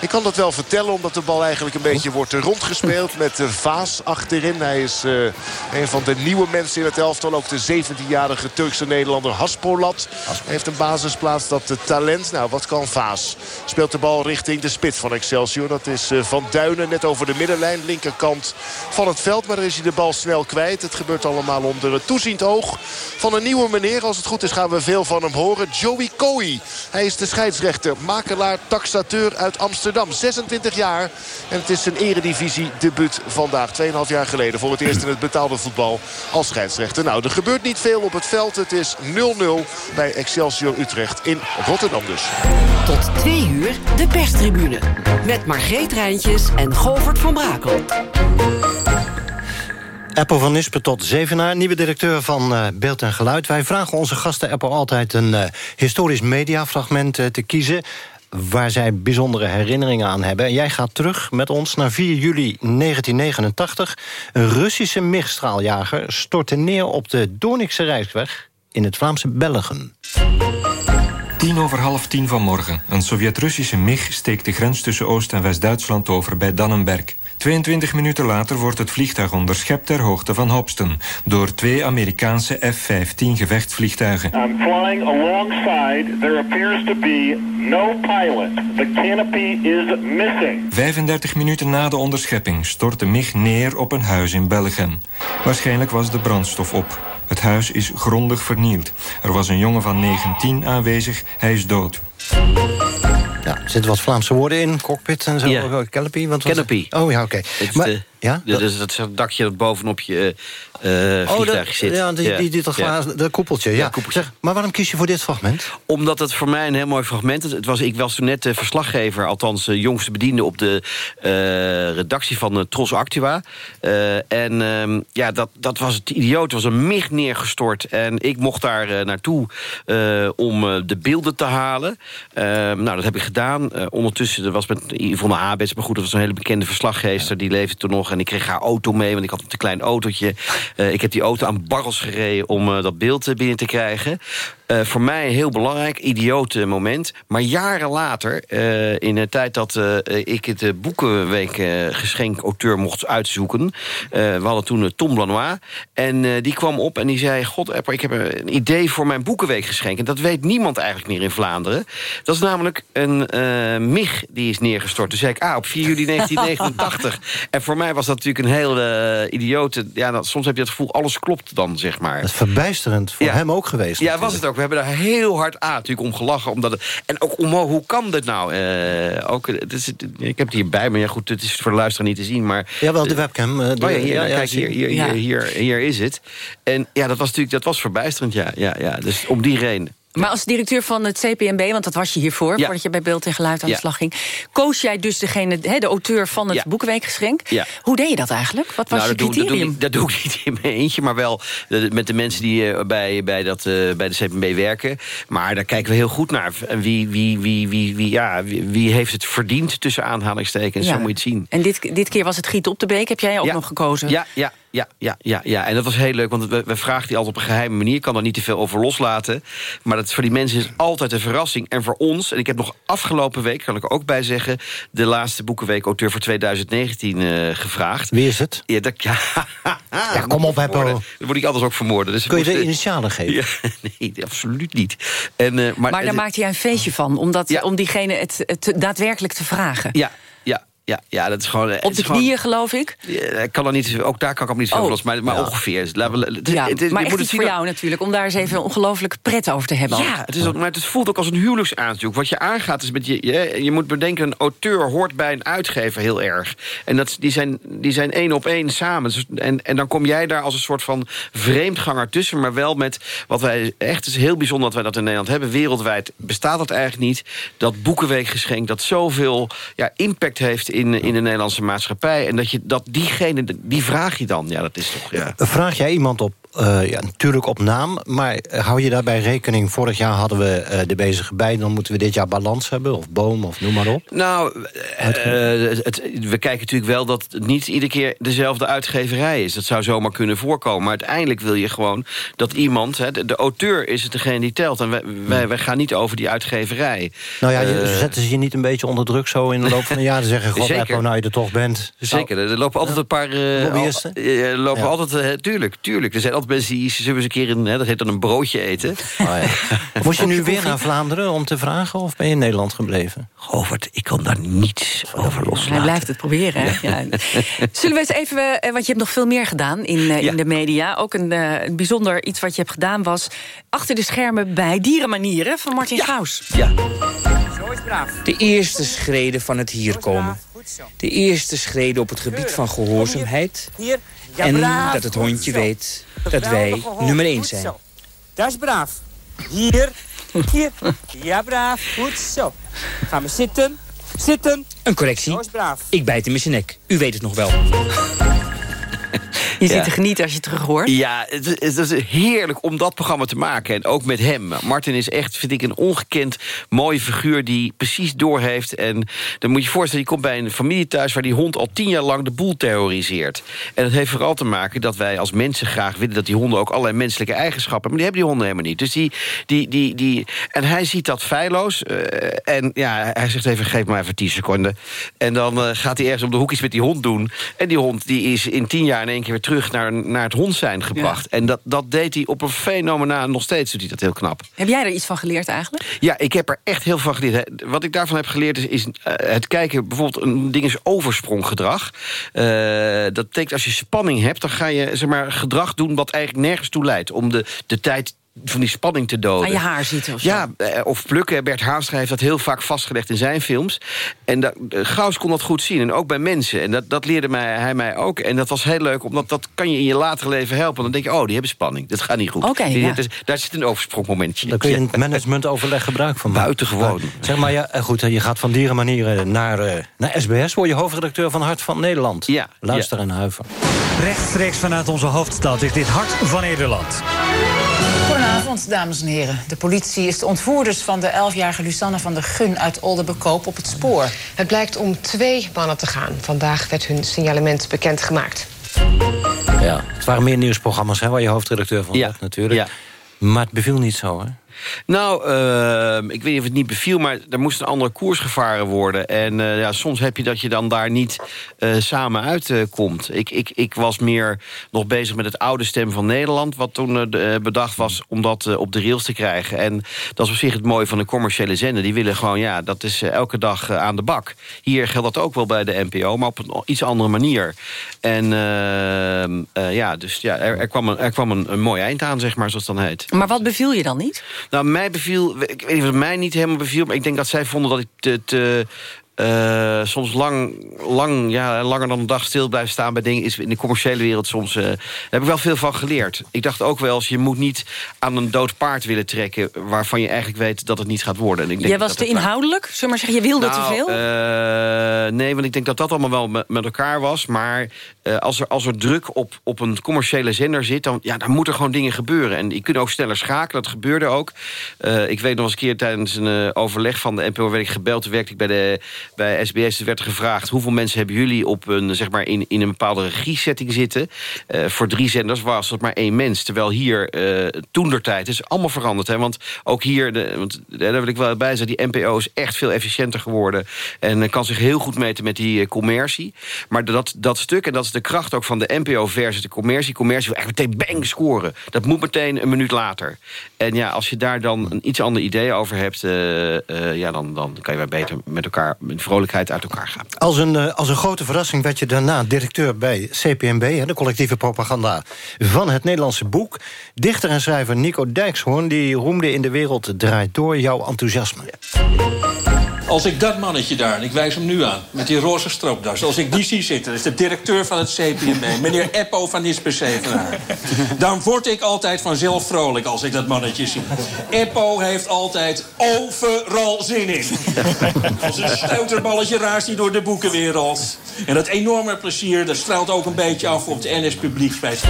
Ik kan dat wel vertellen omdat de bal eigenlijk een beetje wordt rondgespeeld. Met de Vaas achterin. Hij is eh, een van de nieuwe mensen in het elftal. Ook de 17-jarige Turkse Nederlander Haspolat. Heeft een basisplaats dat talent. Nou, wat kan Vaas? Speelt de bal richting de spits van Excelsior. Dat is eh, Van Duinen net over de middenlijn. Linkerkant van het veld. Maar daar is hij de bal snel kwijt. Het gebeurt allemaal onder het toeziend oog van een nieuwe meneer. Als het goed is gaan we veel van hem horen. Joey Coy. Hij is de scheidsrechter. Makelaar, taxateur uit Amsterdam. 26 jaar. En het is zijn eredivisie debuut vandaag. 2,5 jaar geleden voor het eerst in het betaalde voetbal als scheidsrechter. Nou, er gebeurt niet veel op het veld. Het is 0-0 bij Excelsior Utrecht in Rotterdam dus.
Tot twee uur de perstribune. Met Margreet Rijntjes en Govert van Brakel.
Apple van Nispen tot Zevenaar, nieuwe directeur van eh, Beeld en Geluid. Wij vragen onze gasten Apple altijd een eh, historisch mediafragment eh, te kiezen... waar zij bijzondere herinneringen aan hebben. En jij gaat terug met ons naar 4 juli 1989. Een Russische MIG-straaljager stortte neer op de Doornikse Rijksweg... in het Vlaamse Belgen.
Tien over half tien vanmorgen. Een Sovjet-Russische MIG steekt de grens tussen Oost- en West-Duitsland over bij Dannenberg. 22 minuten later wordt het vliegtuig onderschept ter hoogte van Hopsten... door twee Amerikaanse F-15 gevechtsvliegtuigen.
I'm flying alongside. There appears to be no pilot. The canopy is missing.
35 minuten na de onderschepping stort de MIG neer op een huis in Belgium. Waarschijnlijk was de brandstof op. Het huis is grondig vernield. Er was een jongen van 19 aanwezig, hij is dood.
Ja, er zitten wat Vlaamse woorden in, cockpit en zo.
Ja.
Canopy? Wat was
Canopy.
het? Oh ja, oké. Maar-
de-
ja?
de- dus dat is het dakje dat bovenop je
Oh, dat,
zit.
ja, die, die, die, dat glazen, dat koepeltje. Ja. Zeg, maar waarom kies je voor dit fragment?
Omdat het voor mij een heel mooi fragment is. Het was, ik was toen net eh, verslaggever, althans jongste bediende... op de redactie van uh, Tros Actua. En ehm, ja, dat, dat was het idioot. Was een mig neergestort. En ik mocht daar naartoe om de beelden te halen. Ehm, nou, dat heb ik gedaan. Ondertussen, dat was met Yvonne Habets... maar goed, dat was een hele bekende verslaggeester. Die leefde toen nog. En ik kreeg haar auto mee, want ik had een te klein autootje. Eh, ik heb die auto aan barrels gereden om eh, dat beeld eh, binnen te krijgen. Voor mij heel belangrijk, idiote moment. Maar jaren later, in de tijd dat ik het Boekenweek geschenk auteur mocht uitzoeken... we hadden toen Tom Lanois. En die kwam op en die zei... God, Epper, ik heb een idee voor mijn Boekenweek geschenk. En dat weet niemand eigenlijk meer in Vlaanderen. Dat is namelijk een MIG die is neergestort. Dus zei ik, ah, op 4 juli 1989. en voor mij was dat natuurlijk een hele eh, idiote... Ja, dat, soms heb je het gevoel, alles klopt dan, zeg maar.
Dat is verbijsterend voor
Ja.
hem ook geweest.
Ja, was het ook. We hebben daar heel hard aan natuurlijk om gelachen. Omdat het, en ook om, hoe kan dit nou? Eh, ook, het is, ik heb het hierbij, maar ja, goed, het is voor de luisteraar niet te zien. Maar,
Jawel, de webcam. eh, de-
oh ja, hier,
ja, ja,
kijk, hier, hier,
Ja.
hier, hier, hier is het. En ja, dat was natuurlijk dat was verbijsterend, ja. ja, ja. Dus om die reden.
Maar als directeur van het CPNB, want dat was je hiervoor...
Ja.
voordat je bij Beeld en Geluid aan de slag ging... koos jij dus degene, de auteur van het.
Ja.
Hoe deed je dat eigenlijk? Wat was
Nou,
je
dat, doe, dat, doe, ik- dat doe ik niet in mijn eentje, maar wel eh, met de mensen die eh, bij, bij, dat, eh, bij de CPB werken. Maar daar kijken we heel goed naar. Wie, wie, wie, wie, wie, ja, wie, wie heeft het verdiend tussen aanhalingstekens? Zo moet je het zien.
En dit, dit keer was het Giet op de Beek. Heb jij ook nog gekozen?
Ja, ja, ja, ja, ja, ja. En dat was heel leuk, want we, we vragen die altijd op een geheime manier. Ik kan er niet te veel over loslaten. Maar dat is voor die mensen is altijd een verrassing. En voor ons, en ik heb nog afgelopen week, kan ik er ook bij zeggen... de laatste boekenweek auteur voor 2019 eh, gevraagd.
Wie is het?
Ja, dat, ja,
Ja, kom op, Beppo.
Dan word ik anders ook vermoorden. Dus
Kun je de
moest-
initialen geven?
Ja, nee, absoluut niet. En, eh, maar
Maar daar maakte jij een feestje van, om, dat, om diegene het, het daadwerkelijk te vragen.
Ja, ja, ja, dat is gewoon... het
Op de
gewoon-
knieën, geloof ik?
Ja, ik kan er niet, ook daar kan ik ook niet veel
Oh.
van los, maar, maar
Ja.
ongeveer. Het is-
Ja,
het is-
maar
je
echt
moet
iets
het
voor
zien
jou natuurlijk... om daar eens even ongelooflijk pret over te hebben.
Ja, het is, ook- maar het voelt ook als een huwelijksaanzoek. Wat je aangaat is met je, je... Je moet bedenken, een auteur hoort bij een uitgever heel erg. En dat, die, zijn, die zijn één op één samen. Dus- En, en dan kom jij daar als een soort van vreemdganger tussen... maar wel met wat wij... Echt, het is heel bijzonder dat wij dat in Nederland hebben. Wereldwijd bestaat dat eigenlijk niet. Dat Boekenweekgeschenk dat zoveel ja, impact heeft in, in de Nederlandse maatschappij. En dat, je, dat diegene, die vraag je dan. Ja, dat is toch... Ja.
Vraag jij iemand op, eh, ja, natuurlijk op naam... maar eh, hou je daarbij rekening... vorig jaar hadden we eh, de bezige bij... dan moeten we dit jaar balans hebben, of boom, of noem maar op?
Nou, het, we kijken natuurlijk wel dat het niet iedere keer dezelfde uitgeverij is. Dat zou zomaar kunnen voorkomen. Maar uiteindelijk wil je gewoon dat iemand... Hè, de, de auteur is het degene die telt. En wij, wij, wij gaan niet over die uitgeverij.
Nou ja, je, zetten ze je niet een beetje onder druk zo in de loop van een jaar... te zeggen, god,
Zeker.
Eppo, nou je er toch bent.
Zeker, er lopen altijd een paar...
Lobbyisten?
lopen
Ja.
altijd, tuurlijk, tuurlijk. Er zijn altijd mensen die zullen eens een keer een, hè, dat heet dan een broodje eten.
Moest je nu weer naar Vlaanderen om te vragen... of ben je in Nederland gebleven?
Govert, ik kan daar niets over loslaten.
Hij blijft het proberen. Hè? Ja. Zullen we eens even, eh, want je hebt nog veel meer gedaan in, eh, in de media. Ook een, eh, een bijzonder iets wat je hebt gedaan was... achter de schermen bij Dierenmanieren van Martin Gaus.
Ja.
De eerste schreden van het hier komen. De eerste schreden op het gebied van gehoorzaamheid. En dat het hondje weet dat wij nummer één
Goed
zijn.
zo. Dat is braaf. Hier. Hier. Ja, braaf. Goed zo. Gaan we zitten. Zitten.
Een correctie.
Zo is braaf.
Ik bijt hem in zijn nek. U weet het nog wel.
Je zit te genieten als je terug hoort.
Ja, het, is- het is heerlijk om dat programma te maken. En ook met hem. Martin is echt, vind ik, een ongekend mooie figuur... die precies doorheeft. En dan moet je je voorstellen, je komt bij een familie thuis... waar die hond al tien jaar lang de boel terroriseert. En dat heeft vooral te maken dat wij als mensen graag willen... dat die honden ook allerlei menselijke eigenschappen... maar die hebben die honden helemaal niet. Dus die, die, die, die, en hij ziet dat feilloos. eh, en ja, hij zegt even, geef me even 10 seconden. En dan eh, gaat hij ergens om de hoek iets met die hond doen. En die hond die is in tien jaar in één keer weer terug... naar, naar het hond zijn gebracht. En dat, dat deed hij op een fenomenaal... nog steeds doet hij dat heel knap.
Heb jij er iets van geleerd eigenlijk?
Ja, ik heb er echt heel veel van geleerd. Wat ik daarvan heb geleerd is, is eh, het kijken... bijvoorbeeld een ding is overspronggedrag. Eh, dat betekent als je spanning hebt... dan ga je zeg maar, gedrag doen wat eigenlijk nergens toe leidt... om de, de tijd van die spanning te doden.
Aan je haar zitten of zo?
Ja, eh, of plukken. Bert Haanstra heeft dat heel vaak vastgelegd in zijn films. En dat, eh, Gauws kon dat goed zien. En ook bij mensen. En dat, dat leerde mij, hij mij ook. En dat was heel leuk, omdat dat kan je in je later leven helpen. Dan denk je, oh, die hebben spanning. Dat gaat niet goed.
Oké,
Die-
ja.
daar zit een oversprongmomentje.
Daar kun je in het managementoverleg gebruik van maken.
Buitengewoon.
Maar, Zeg maar, ja, eh, goed, je gaat van dierenmanieren naar, eh, naar SBS. Word je hoofdredacteur van Hart van Nederland.
Ja.
Luister en huiver.
Rechtstreeks vanuit onze hoofdstad is dit Hart van Nederland.
Goedenavond, dames en heren. De politie is de ontvoerders van de 11-jarige Lusanne van der Gun uit Oldenbekoop op het spoor.
Het blijkt om twee mannen te gaan. Vandaag werd hun signalement bekendgemaakt.
Ja, het waren meer nieuwsprogramma's hè, waar je hoofdredacteur van werd natuurlijk. Maar het beviel niet zo, hè?
Nou, eh, ik weet niet of het niet beviel, maar er moest een andere koers gevaren worden. En eh, ja, soms heb je dat je dan daar niet eh, samen uitkomt. ik, ik, ik was meer nog bezig met het oude Stem van Nederland... wat toen eh, bedacht was om dat op de rails te krijgen. En dat is op zich het mooie van de commerciële zender. Die willen gewoon, ja, dat is elke dag aan de bak. Hier geldt dat ook wel bij de NPO, maar op een iets andere manier. En eh, eh, ja, dus ja, er, er kwam, een, er kwam een, een mooi eind aan, zeg maar, zoals het dan heet.
Maar wat beviel je dan niet?
Nou, mij beviel... Ik weet niet of het mij niet helemaal beviel... maar ik denk dat zij vonden dat ik te... te eh, soms lang, lang, ja, langer dan een dag stil blijf staan bij dingen... is in de commerciële wereld soms... eh, daar heb ik wel veel van geleerd. Ik dacht ook wel eens, je moet niet aan een dood paard willen trekken... waarvan je eigenlijk weet dat het niet gaat worden. En ik denk
Jij was te inhoudelijk? Zullen we maar zeggen, je wilde
nou,
te veel?
eh, nee, want ik denk dat dat allemaal wel met, met elkaar was. Maar als, er, als er druk op, op een commerciële zender zit... Dan, ja, dan moeten er gewoon dingen gebeuren. En je kunt ook sneller schakelen, dat gebeurde ook. Ik weet nog eens een keer tijdens een overleg van de NPO... werd ik gebeld, toen werkte ik bij, de, bij SBS. Er werd er gevraagd, hoeveel mensen hebben jullie... op een, zeg maar, in, in een bepaalde regiesetting zitten? Eh, voor drie zenders was dat maar één mens. Terwijl hier, eh toen der tijd, is allemaal veranderd. Hè? Want ook hier, de, want, eh, daar wil ik wel bij zeggen... die NPO is echt veel efficiënter geworden... en kan zich heel goed meten met die commercie. Maar dat, dat stuk, en dat is de kracht ook van de NPO versus de commercie... commercie wil echt meteen bang scoren. Dat moet meteen een minuut later. En ja, als je daar dan een iets ander idee over hebt... ja, dan, dan kan je wel beter met elkaar vrolijkheid uit elkaar gaan.
Als een, eh, als een grote verrassing werd je daarna directeur bij CPMB... Hè, de collectieve propaganda van het Nederlandse boek. Dichter en schrijver Nico Dijkshoorn die roemde in de wereld draait door jouw enthousiasme.
Als ik dat mannetje daar, en ik wijs hem nu aan... met die roze stroopdas, als ik die zie zitten... dat is de directeur van het CPMB, meneer Eppo van Nispersevenaar... dan word ik altijd vanzelf vrolijk als ik dat mannetje zie. Eppo heeft altijd overal zin in. Als een stuiterballetje raast hij door de boekenwereld. En dat enorme plezier, dat straalt ook een beetje af op de NS Publieksprijs.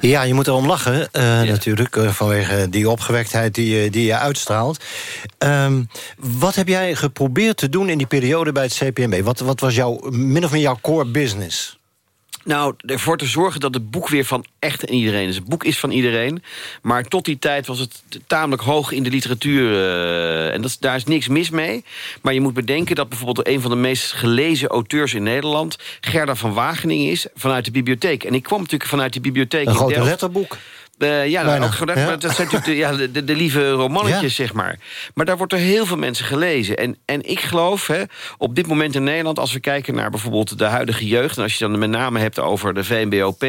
Ja, je moet erom lachen, eh, natuurlijk, eh, vanwege die opgewektheid die, je- die je uitstraalt. Ehm, wat heb jij geprobeerd te doen in die periode bij het CPMB? Wat, wat was jouw, min of meer jouw core business?
Nou, ervoor te zorgen dat het boek weer van echt en iedereen is. Het boek is van iedereen, maar tot die tijd was het tamelijk hoog in de literatuur. eh, en dat, daar is niks mis mee. Maar je moet bedenken dat bijvoorbeeld een van de meest gelezen auteurs in Nederland... Gerda van Wageningen is, vanuit de bibliotheek. En ik kwam natuurlijk vanuit die bibliotheek
Een grote letterboek.
Eh, ja,
Bijna,
ook gedacht,
ja.
maar dat zijn natuurlijk de, ja, de, de, de lieve romannetjes,
Ja.
zeg maar. Maar daar wordt er heel veel mensen gelezen. En, en ik geloof, hè, op dit moment in Nederland... als we kijken naar bijvoorbeeld de huidige jeugd... en als je dan met name hebt over de VMBOP...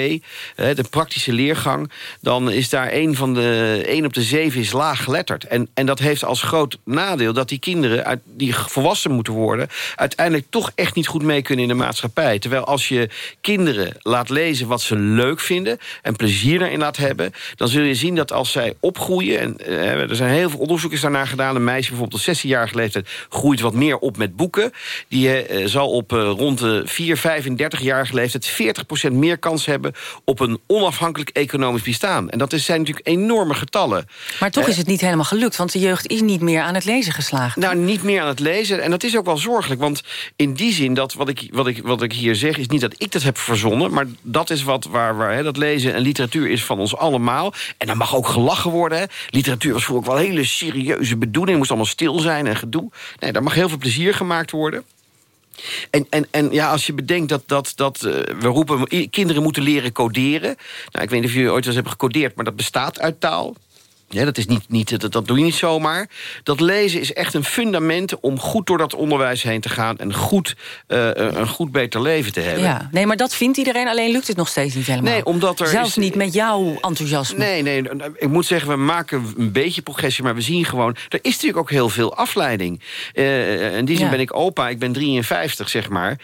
hè, de praktische leergang... dan is daar één van de... één op de zeven is laag geletterd. En, en dat heeft als groot nadeel dat die kinderen... Uit, die volwassen moeten worden... uiteindelijk toch echt niet goed mee kunnen in de maatschappij. Terwijl als je kinderen laat lezen wat ze leuk vinden... en plezier erin laat hebben... dan zul je zien dat als zij opgroeien... en eh, er zijn heel veel onderzoekers daarnaar gedaan... een meisje bijvoorbeeld op 16-jarige leeftijd... groeit wat meer op met boeken. Die eh, zal op eh, rond de 4, 35-jarige leeftijd... 40% meer kans hebben op een onafhankelijk economisch bestaan. En dat is, zijn natuurlijk enorme getallen.
Maar toch
Eh,
is het niet helemaal gelukt, want de jeugd is niet meer aan het lezen geslagen.
nou, niet meer aan het lezen. En dat is ook wel zorgelijk. Want in die zin, dat wat, ik, wat, ik, wat ik hier zeg... is niet dat ik dat heb verzonnen... maar dat is wat waar, waar hè, dat lezen en literatuur is van ons allemaal. En dan mag ook gelachen worden. Literatuur was vroeger ook wel hele serieuze bedoeling. moest allemaal stil zijn en gedoe. Nee, daar mag heel veel plezier gemaakt worden. En, en, en ja, als je bedenkt dat, dat, dat eh, we roepen... kinderen moeten leren coderen. Nou, ik weet niet of jullie ooit eens hebben gecodeerd... maar dat bestaat uit taal. Ja, dat, is niet, niet, dat, dat doe je niet zomaar. Dat lezen is echt een fundament om goed door dat onderwijs heen te gaan... en goed, eh, een goed beter leven te hebben.
Ja, nee, maar dat vindt iedereen, alleen lukt het nog steeds niet helemaal.
Nee, omdat er
Zelfs
is-
niet met jouw enthousiasme.
Nee, nee, ik moet zeggen, we maken een beetje progressie... maar we zien gewoon, er is natuurlijk ook heel veel afleiding. Eh, in die zin
Ja.
ben ik opa, ik ben 53, zeg maar.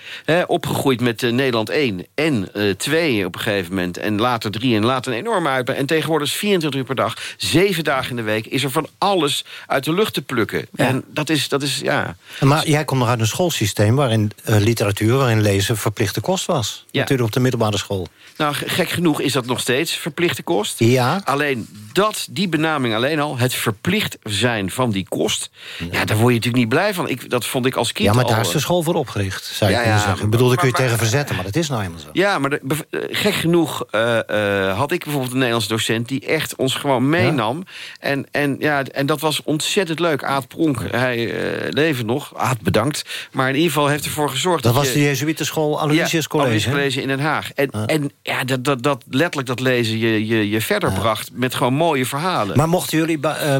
Opgegroeid met eh, Nederland 1 en eh 2 op een gegeven moment... en later 3 en later een enorme uitbreiding. En tegenwoordig is 24 uur per dag, 7 dagen in de week... is er van alles uit de lucht te plukken. En dat is, dat is, ja...
Maar jij komt nog uit een schoolsysteem waarin eh, literatuur, waarin lezen verplichte kost was.
Ja.
Natuurlijk op de middelbare school.
Nou, ge- gek genoeg is dat nog steeds verplichte kost.
Ja.
Alleen dat, die benaming alleen al, het verplicht zijn van die kost... ja, daar word je natuurlijk niet blij van. Ik, dat vond ik als kind
Ja, maar
al...
daar is de school voor opgericht, zou je
Ja,
kunnen
ja,
zeggen. Ik bedoel, daar kun je
maar-
tegen verzetten, maar dat is nou helemaal zo.
Ja, maar de- eh, gek genoeg eh, eh, had ik bijvoorbeeld een Nederlandse docent... die echt ons gewoon meenam. En, en, ja, en dat was ontzettend leuk. Aad Pronk, hij eh leeft nog. Aad, bedankt. Maar in ieder geval heeft ervoor gezorgd...
Dat
dat,
was
je,
de Jezuïtenschool Aloysius College.
Aloysius? College in Den Haag. En, en ja, dat, dat, dat letterlijk dat lezen je, je, je verder bracht... met gewoon mooie verhalen.
Maar mochten jullie eh,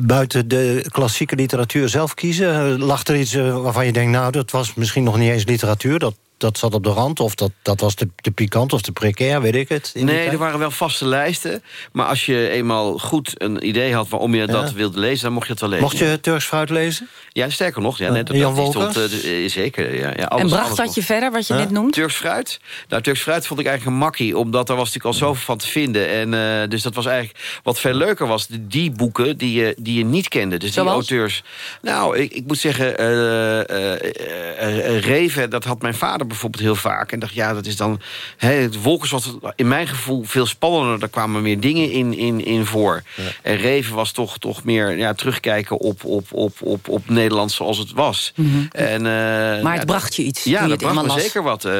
buiten de klassieke literatuur zelf kiezen? Eh, Lag er iets waarvan je denkt, nou, dat was misschien nog niet eens literatuur... dat, dat zat op de rand, of dat, dat was te, te pikant of te precair, weet ik het?
Nee, er waren wel vaste lijsten. Maar als je eenmaal goed een idee had waarom je dat wilde lezen... dan mocht je het wel lezen.
Mocht je Turks fruit lezen?
Ja, sterker nog. Ja, net, dat,
Jan
dat stond, eh, zeker, ja, ja, alles,
en bracht
alles
dat
nog.
je verder, wat je net noemt?
Turks fruit? Nou, Turks fruit vond ik eigenlijk een makkie. Omdat er was natuurlijk al zoveel van te vinden. En, eh, dus dat was eigenlijk... Wat veel leuker was, de- die boeken die je, die je niet kende. Dus die auteurs... Nou, ik, ik moet zeggen... eh, eh, eh, eh, Reven, dat had mijn vader bijvoorbeeld heel vaak. En dacht, ja, dat is dan... Hè, het Wolkers was in mijn gevoel veel spannender. Daar kwamen meer dingen in, in, in voor. En Reven was toch, toch meer ja, terugkijken op, op, op, op, op Nederland zoals het was.
Mhm.
en, eh,
Maar het
ja,
bracht je iets
Ja, dat
het
bracht me
las.
zeker wat. eh,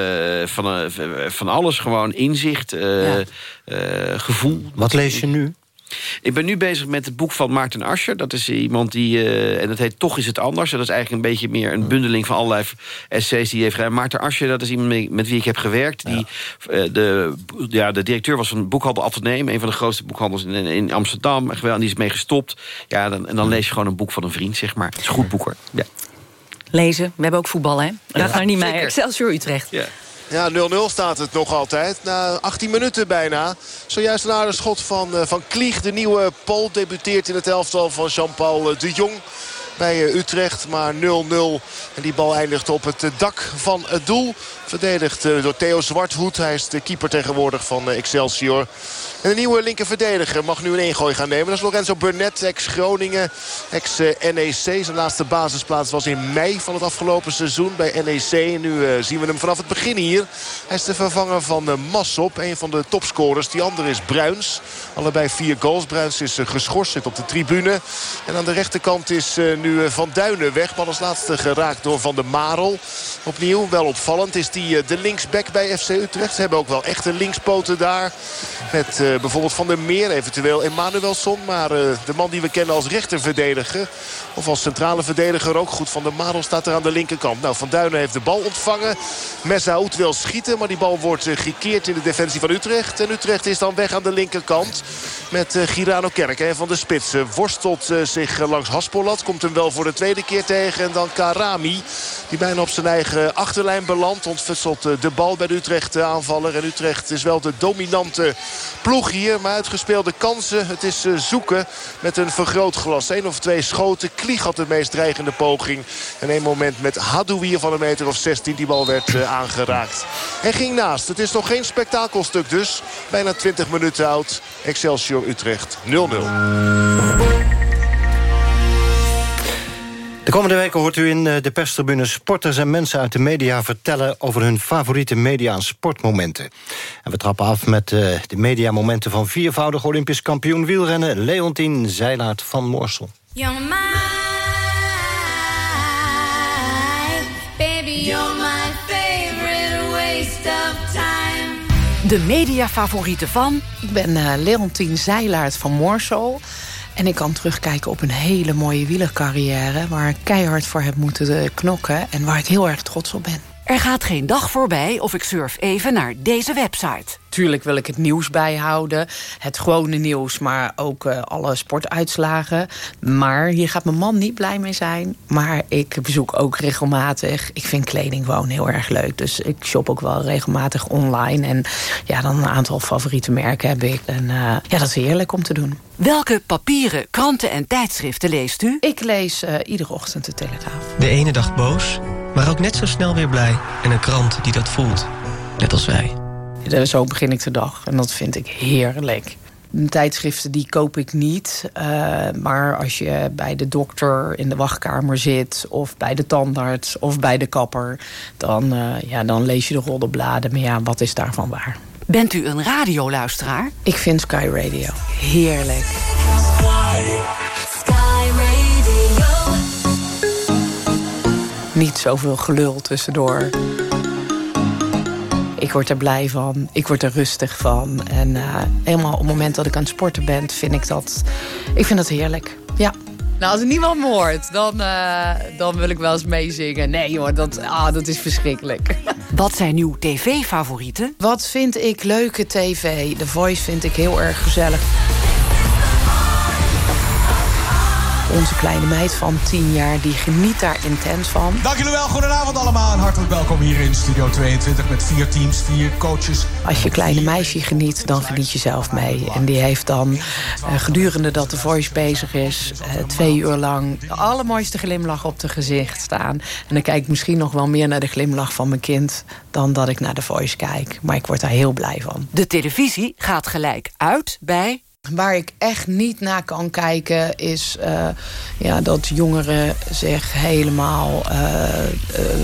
van, eh, van alles gewoon. Inzicht, eh, eh, gevoel.
Wat lees je nu?
Ik ben nu bezig met het boek van Maarten Ascher. Dat is iemand die... eh, en dat heet Toch is het anders. Dat is eigenlijk een beetje meer een bundeling van allerlei essays die hij heeft gedaan. Maarten Ascher, dat is iemand met wie ik heb gewerkt. Die eh, de, ja, de directeur was van boekhandel Atheneum. Een van de grootste boekhandels in, in Amsterdam. En die is mee gestopt. Ja, dan, en dan lees je gewoon een boek van een vriend, zeg maar. Het is een goed boek, hoor. Ja.
Lezen, we hebben ook voetbal, hè? Raad maar niet mij. Excelsior Utrecht.
Ja.
Ja, 0-0 staat het nog altijd. Na 18 minuten bijna. Zojuist een aardig schot van, uh, van Klieg. De nieuwe Pool debuteert in het elftal van Jean-Paul de Jong bij eh, Utrecht. Maar 0-0. En die bal eindigt op het dak van het doel. Verdedigd door Theo Zwarthoed. Hij is de keeper tegenwoordig van Excelsior. En de nieuwe linkerverdediger mag nu een ingooi gaan nemen. Dat is Lorenzo Burnett, ex-Groningen, ex-NEC. Zijn laatste basisplaats was in mei van het afgelopen seizoen bij NEC. Nu uh, zien we hem vanaf het begin hier. Hij is de vervanger van uh, Massop, een van de topscorers. Die andere is Bruins. Allebei vier goals. Bruins is uh, geschorst, zit op de tribune. En aan de rechterkant is nu Van Duinen weg. Maar als laatste geraakt door Van der Marel. Opnieuw, wel opvallend, is die de linksback bij FC Utrecht. Ze hebben ook wel echte linkspoten daar. Met bijvoorbeeld Van der Meer, eventueel Emanuelson. Maar uh, de man die we kennen als rechterverdediger. Of als centrale verdediger ook goed. Van der Marel staat er aan de linkerkant. Nou, Van Duinen heeft de bal ontvangen. Messaoud wil schieten, maar die bal wordt uh, gekeerd in de defensie van Utrecht. En Utrecht is dan weg aan de linkerkant. Met Girano Kerk van de spits. worstelt zich langs Haspolat. Komt hem wel voor de tweede keer tegen. En dan Karami. Die bijna op zijn eigen achterlijn belandt. Ontfutselt de bal bij de Utrecht aanvaller. En Utrecht is wel de dominante ploeg hier. Maar uitgespeelde kansen. Het is zoeken met een vergrootglas. Eén of twee schoten. Klieg had de meest dreigende poging. En een moment met Hadouier van een meter of 16. Die bal werd aangeraakt. En ging naast. Het is nog geen spektakelstuk dus. Bijna 20 minuten oud. Excelsior Utrecht 0-0.
De komende weken hoort u in de perstribune sporters en mensen uit de media vertellen over hun favoriete media- en sportmomenten. En we trappen af met de mediamomenten van viervoudig Olympisch kampioen wielrennen Leontien Zeilaert van Moorsel.
You're mine, baby, you're my favorite waste of time.
De mediafavorieten van...
Ik ben uh, Leontien Zeilaert van Moorsel. En ik kan terugkijken op een hele mooie wielercarrière... waar ik keihard voor heb moeten knokken en waar ik heel erg trots op ben.
Er gaat geen dag voorbij of ik surf even naar deze website.
Tuurlijk wil ik het nieuws bijhouden. Het gewone nieuws, maar ook uh, alle sportuitslagen. Maar hier gaat mijn man niet blij mee zijn. Maar ik bezoek ook regelmatig. Ik vind kleding gewoon heel erg leuk. Dus ik shop ook wel regelmatig online. En ja, dan een aantal favoriete merken heb ik. En uh, ja, dat is heerlijk om te doen.
Welke papieren, kranten en tijdschriften leest u?
Ik lees uh, iedere ochtend de Telegraaf.
De ene dag boos, maar ook net zo snel weer blij. En een krant die dat voelt. Net als wij.
Zo begin ik de dag en dat vind ik heerlijk. Tijdschriften die koop ik niet. Uh, maar als je bij de dokter in de wachtkamer zit... of bij de tandarts of bij de kapper... dan, uh, ja, dan lees je de roddelbladen. Maar ja, wat is daarvan waar?
Bent u een radioluisteraar?
Ik vind Sky Radio heerlijk. Niet zoveel gelul tussendoor. Ik word er blij van. Ik word er rustig van. En uh, helemaal op het moment dat ik aan het sporten ben, vind ik dat... Ik vind dat heerlijk. Ja. Nou, als niemand me hoort, dan, uh, dan wil ik wel eens meezingen. Nee hoor, dat, ah, dat is verschrikkelijk.
Wat zijn uw tv-favorieten?
Wat vind ik leuke tv? The Voice vind ik heel erg gezellig. Onze kleine meid van 10 jaar, die geniet daar intens van.
Dank jullie wel, goedenavond allemaal en hartelijk welkom hier in Studio 22 met vier teams, vier coaches.
Als je kleine meisje geniet, dan geniet je zelf mee. En die heeft dan uh, gedurende dat de voice bezig is, uh, twee uur lang de allermooiste glimlach op de gezicht staan. En dan kijk ik misschien nog wel meer naar de glimlach van mijn kind dan dat ik naar de voice kijk. Maar ik word daar heel blij van.
De televisie gaat gelijk uit bij
Waar ik echt niet naar kan kijken is uh, ja, dat jongeren zich helemaal uh,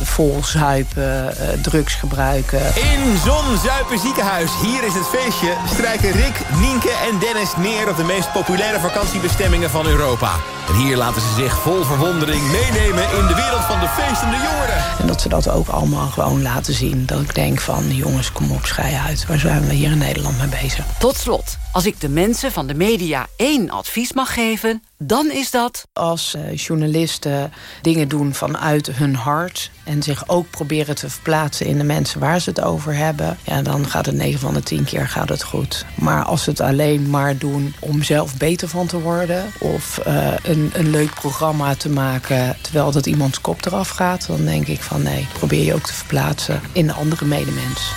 vol zuipen, drugs gebruiken.
In Zon Zuipen Ziekenhuis, hier is het feestje, strijken Rick, Nienke en Dennis neer op de meest populaire vakantiebestemmingen van Europa. En hier laten ze zich vol verwondering meenemen in de wereld van de feestende jongeren.
En dat ze dat ook allemaal gewoon laten zien. Dat ik denk van, jongens, kom op, schei uit. Waar zijn we hier in Nederland mee bezig?
Tot slot, als ik de mensen mensen van de media één advies mag geven, dan is dat...
Als eh, journalisten dingen doen vanuit hun hart... en zich ook proberen te verplaatsen in de mensen waar ze het over hebben... Ja, dan gaat het 9 van de 10 keer gaat het goed. Maar als ze het alleen maar doen om zelf beter van te worden... of eh, een, een leuk programma te maken terwijl dat iemands kop eraf gaat... dan denk ik van nee, probeer je ook te verplaatsen in de andere medemens.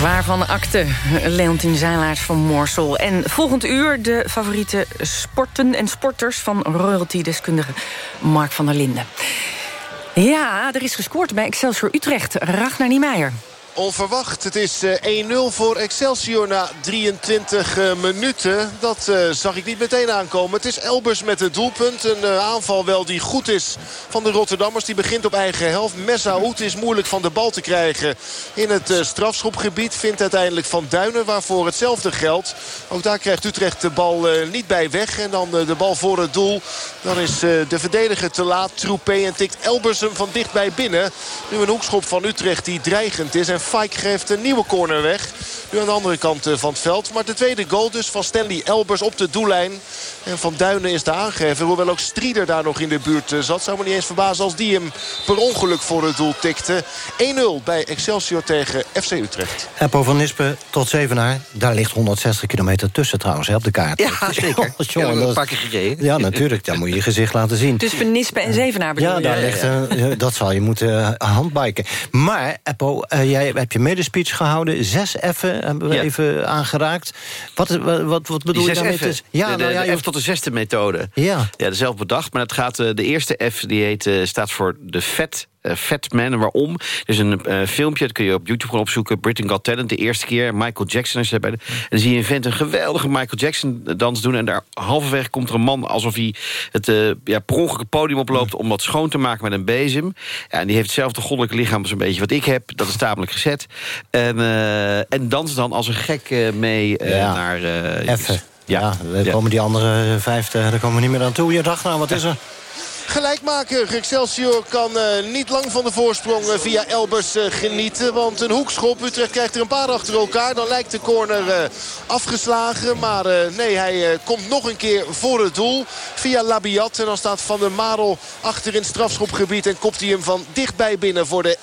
Waarvan akte Leontien Zeilaars van Morsel. En volgend uur de favoriete sporten en sporters... van royalty-deskundige Mark van der Linden. Ja, er is gescoord bij Excelsior Utrecht. Ragnar Niemeyer.
Onverwacht. Het is eh, 1-0 voor Excelsior na 23 eh, minuten. Dat eh, zag ik niet meteen aankomen. Het is Elbers met het doelpunt. Een eh, aanval wel die goed is van de Rotterdammers. Die begint op eigen helft. Messaoud is moeilijk van de bal te krijgen in het eh, strafschopgebied. Vindt uiteindelijk Van Duinen waarvoor hetzelfde geldt. Ook daar krijgt Utrecht de bal eh, niet bij weg. En dan eh, de bal voor het doel. Dan is eh, de verdediger te laat. Troepé en tikt Elbers hem van dichtbij binnen. Nu een hoekschop van Utrecht die dreigend is. Fike geeft een nieuwe corner weg. Nu aan de andere kant eh, van het veld. Maar de tweede goal dus van Stanley Elbers op de doellijn. En Van Duinen is de aangever. Hoewel ook Strieder daar nog in de buurt eh, zat. Zou me niet eens verbazen als die hem per ongeluk voor het doel tikte. 1-0 bij Excelsior tegen FC Utrecht.
Eppo van Nispen tot Zevenaar. Daar ligt 160 kilometer tussen trouwens hè, op de kaart.
Ja,
zeker.
Ja, we hebben een gereden.
Ja, natuurlijk. Dan moet je je gezicht laten zien.
Tussen Nispen en Zevenaar bedoel
Ja,
je?
daar ligt, eh, dat zal je moeten eh, handbiken. Maar, Eppo, eh, jij hebt je medespeech gehouden. Zes F'en hebben we
Ja.
even aangeraakt. Wat, wat, wat, wat bedoel je daarmee?
F'en.
Het is- Ja,
de, de,
nou ja,
de F tot de zesde methode.
Ja.
Ja, zelf bedacht. Maar het gaat, eh, de eerste F die heet, eh, staat voor de Fat, eh, fat Man. En waarom? Er is een eh, filmpje, dat kun je op YouTube gewoon opzoeken. Britain Got Talent, de eerste keer. Michael Jackson is erbij. En dan zie je een vent een geweldige Michael Jackson dans doen. En daar halverwege komt er een man alsof hij het eh, ja, per ongeluk het podium oploopt... om dat schoon te maken met een bezem. Ja, en die heeft hetzelfde goddelijke lichaam als een beetje wat ik heb. Dat is tamelijk gezet. En, en danst dan als een gek mee
Ja.
naar...
Even. Ja, komen die andere vijf, daar komen we niet meer aan toe. Je dacht nou, wat is er?
Gelijkmaker. Excelsior kan eh, niet lang van de voorsprong eh, via Elbers eh, genieten. Want een hoekschop. Utrecht krijgt er een paar achter elkaar. Dan lijkt de corner eh, afgeslagen. Maar eh, nee, hij eh, komt nog een keer voor het doel. Via Labiat. En dan staat Van der Marel achter in het strafschopgebied. En kopt hij hem van dichtbij binnen voor de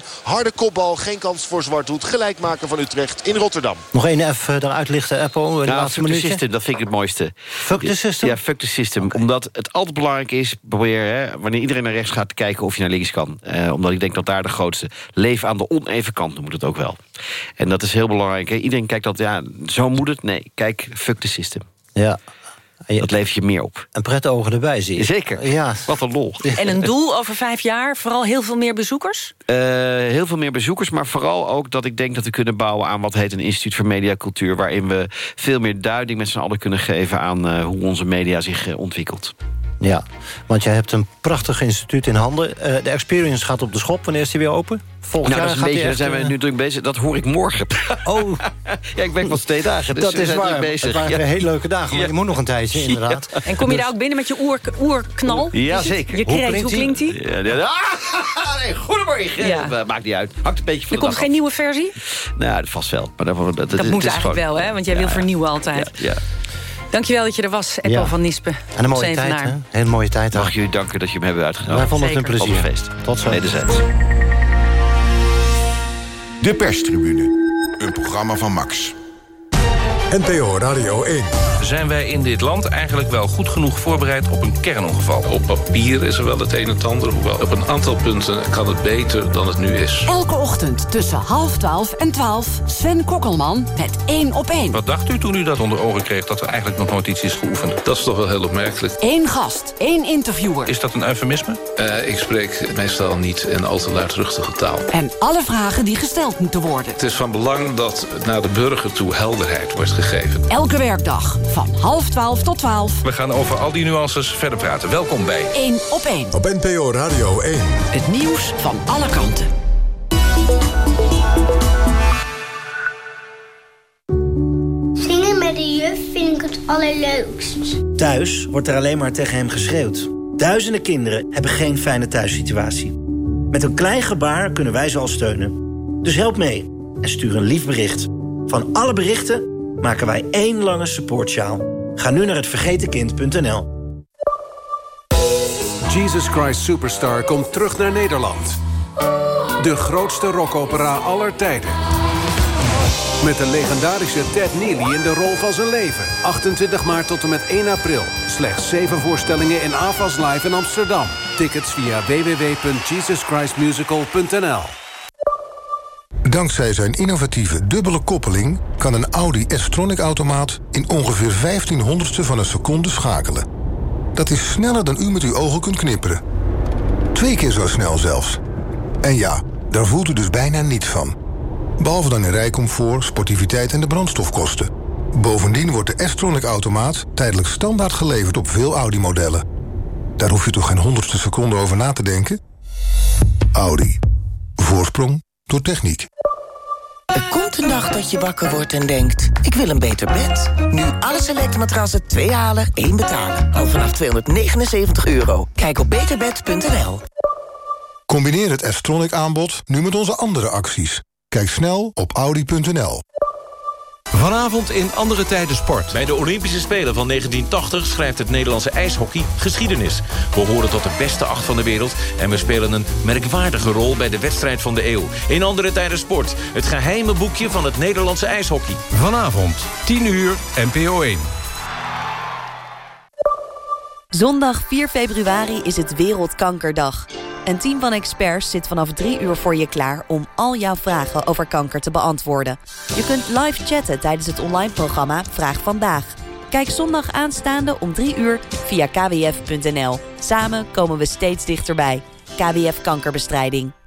1-1. Harde kopbal. Geen kans voor Zwarthoed. Gelijkmaker van Utrecht in Rotterdam.
Nog één F eruit lichten, Eppo, in de
Ja,
laatste
fuck the system, dat vind ik het mooiste.
Fuck the system?
Ja, fuck the system. Omdat het altijd belangrijk is, probeer, hè, wanneer iedereen naar rechts gaat... te kijken of je naar links kan. Eh, omdat ik denk dat daar de grootste... leef aan de oneven kant, dan moet het ook wel. En dat is heel belangrijk. Hè. Iedereen kijkt dat, ja, zo moet het. Nee, kijk, fuck the system.
Ja.
Dat levert je meer op.
En pret ogen erbij, zie je.
Zeker.
Ja.
Wat een lol.
En een doel over vijf jaar, vooral heel veel meer bezoekers?
Eh, heel veel meer bezoekers, maar vooral ook dat ik denk dat we kunnen bouwen aan wat heet een instituut voor mediacultuur, waarin we veel meer duiding met z'n allen kunnen geven aan eh, hoe onze media zich ontwikkelt.
Ja, want jij hebt een prachtig instituut in handen. Eh, de Experience gaat op de schop. Wanneer is die weer open? Volgend
nou,
jaar
dat is een beetje, zijn we
eh,
nu druk bezig. Dat hoor ik morgen.
Oh.
ja, ik ben pas twee dagen, dus
dat is waar.
bezig.
Het waren
Ja.
hele leuke dagen, maar
Ja.
je moet nog een tijdje, inderdaad.
En kom je
Dus-
daar ook binnen met je oer, oerknal?
Ja, zeker.
Je hoe klinkt die?
Ja, ja, ah, nee, goedemorgen.
Ja.
Eh, Maakt niet uit. Hangt een beetje van
Er komt geen nieuwe versie?
Nou, dat vast wel. Maar dat, dat,
Dat
het
moet eigenlijk
gewoon-
wel, hè? Want jij wil vernieuwen altijd.
Ja,
Dankjewel dat je er was, Eppo
Ja.
van Nispen.
En een mooie tijd, hè? Hele mooie tijd.
Mag ik jullie danken dat je me hebben uitgenodigd.
Wij vonden het een plezier.
Een feest.
Tot zo.
Wederzijds.
De perstribune. Een programma van Max. NPO Radio 1.
Zijn wij in dit land eigenlijk wel goed genoeg voorbereid op een kernongeval? Op papier is er wel het een en het ander. Hoewel op een aantal punten kan het beter dan het nu is.
Elke ochtend tussen half twaalf en twaalf Sven Kokkelman met één op één.
Wat dacht u toen u dat onder ogen kreeg dat er eigenlijk nog nooit iets is geoefend? Dat is toch wel heel opmerkelijk.
Eén gast, één interviewer.
Is dat een eufemisme?
Eh, ik spreek meestal niet in al te luidruchtige taal.
En alle vragen die gesteld moeten worden.
Het is van belang dat naar de burger toe helderheid wordt gegeven.
Elke werkdag van half twaalf tot twaalf.
We gaan over al die nuances verder praten. Welkom bij
Eén op één.
Op NPO Radio 1.
Het nieuws van alle kanten.
Zingen met de juf vind ik het allerleukst.
Thuis wordt er alleen maar tegen hem geschreeuwd. Duizenden kinderen hebben geen fijne thuissituatie. Met een klein gebaar kunnen wij ze al steunen. Dus help mee en stuur een lief bericht.
Van alle berichten maken wij één lange supportsjaal. Ga nu naar hetvergetenkind.nl.
Jesus Christ Superstar komt terug naar Nederland. De grootste rockopera aller tijden. Met de legendarische Ted Neely in de rol van zijn leven. 28 maart tot en met 1 april. Slechts 7 voorstellingen in AFAS Live in Amsterdam. Tickets via www.jesuschristmusical.nl
Dankzij zijn innovatieve dubbele koppeling... kan een Audi S-Tronic automaat in ongeveer 15 honderdste van een seconde schakelen. Dat is sneller dan u met uw ogen kunt knipperen. Twee keer zo snel zelfs. En ja, daar voelt u dus bijna niets van. Behalve dan in rijcomfort, sportiviteit en de brandstofkosten. Bovendien wordt de S-Tronic automaat tijdelijk standaard geleverd op veel Audi-modellen. Daar hoef je toch geen honderdste seconde over na te denken? Audi. Voorsprong door techniek.
Er komt een dag dat je wakker wordt en denkt... ik wil een beter bed. Nu alle selecte matrassen 2 halen, 1 betalen. Al vanaf 279 euro. Kijk op beterbed.nl.
Combineer het S-Tronic aanbod nu met onze andere acties. Kijk snel op audi.nl.
Vanavond in Andere Tijden Sport. Bij de Olympische Spelen van 1980 schrijft het Nederlandse ijshockey geschiedenis. We horen tot de beste acht van de wereld... en we spelen een merkwaardige rol bij de wedstrijd van de eeuw. In Andere Tijden Sport. Het geheime boekje van het Nederlandse ijshockey.
Vanavond, 10 uur, NPO 1.
Zondag 4 februari is het Wereldkankerdag. Een team van experts zit vanaf drie uur voor je klaar... om al jouw vragen over kanker te beantwoorden. Je kunt live chatten tijdens het online programma Vraag Vandaag. Kijk zondag aanstaande om drie uur via kwf.nl. Samen komen we steeds dichterbij. KWF Kankerbestrijding.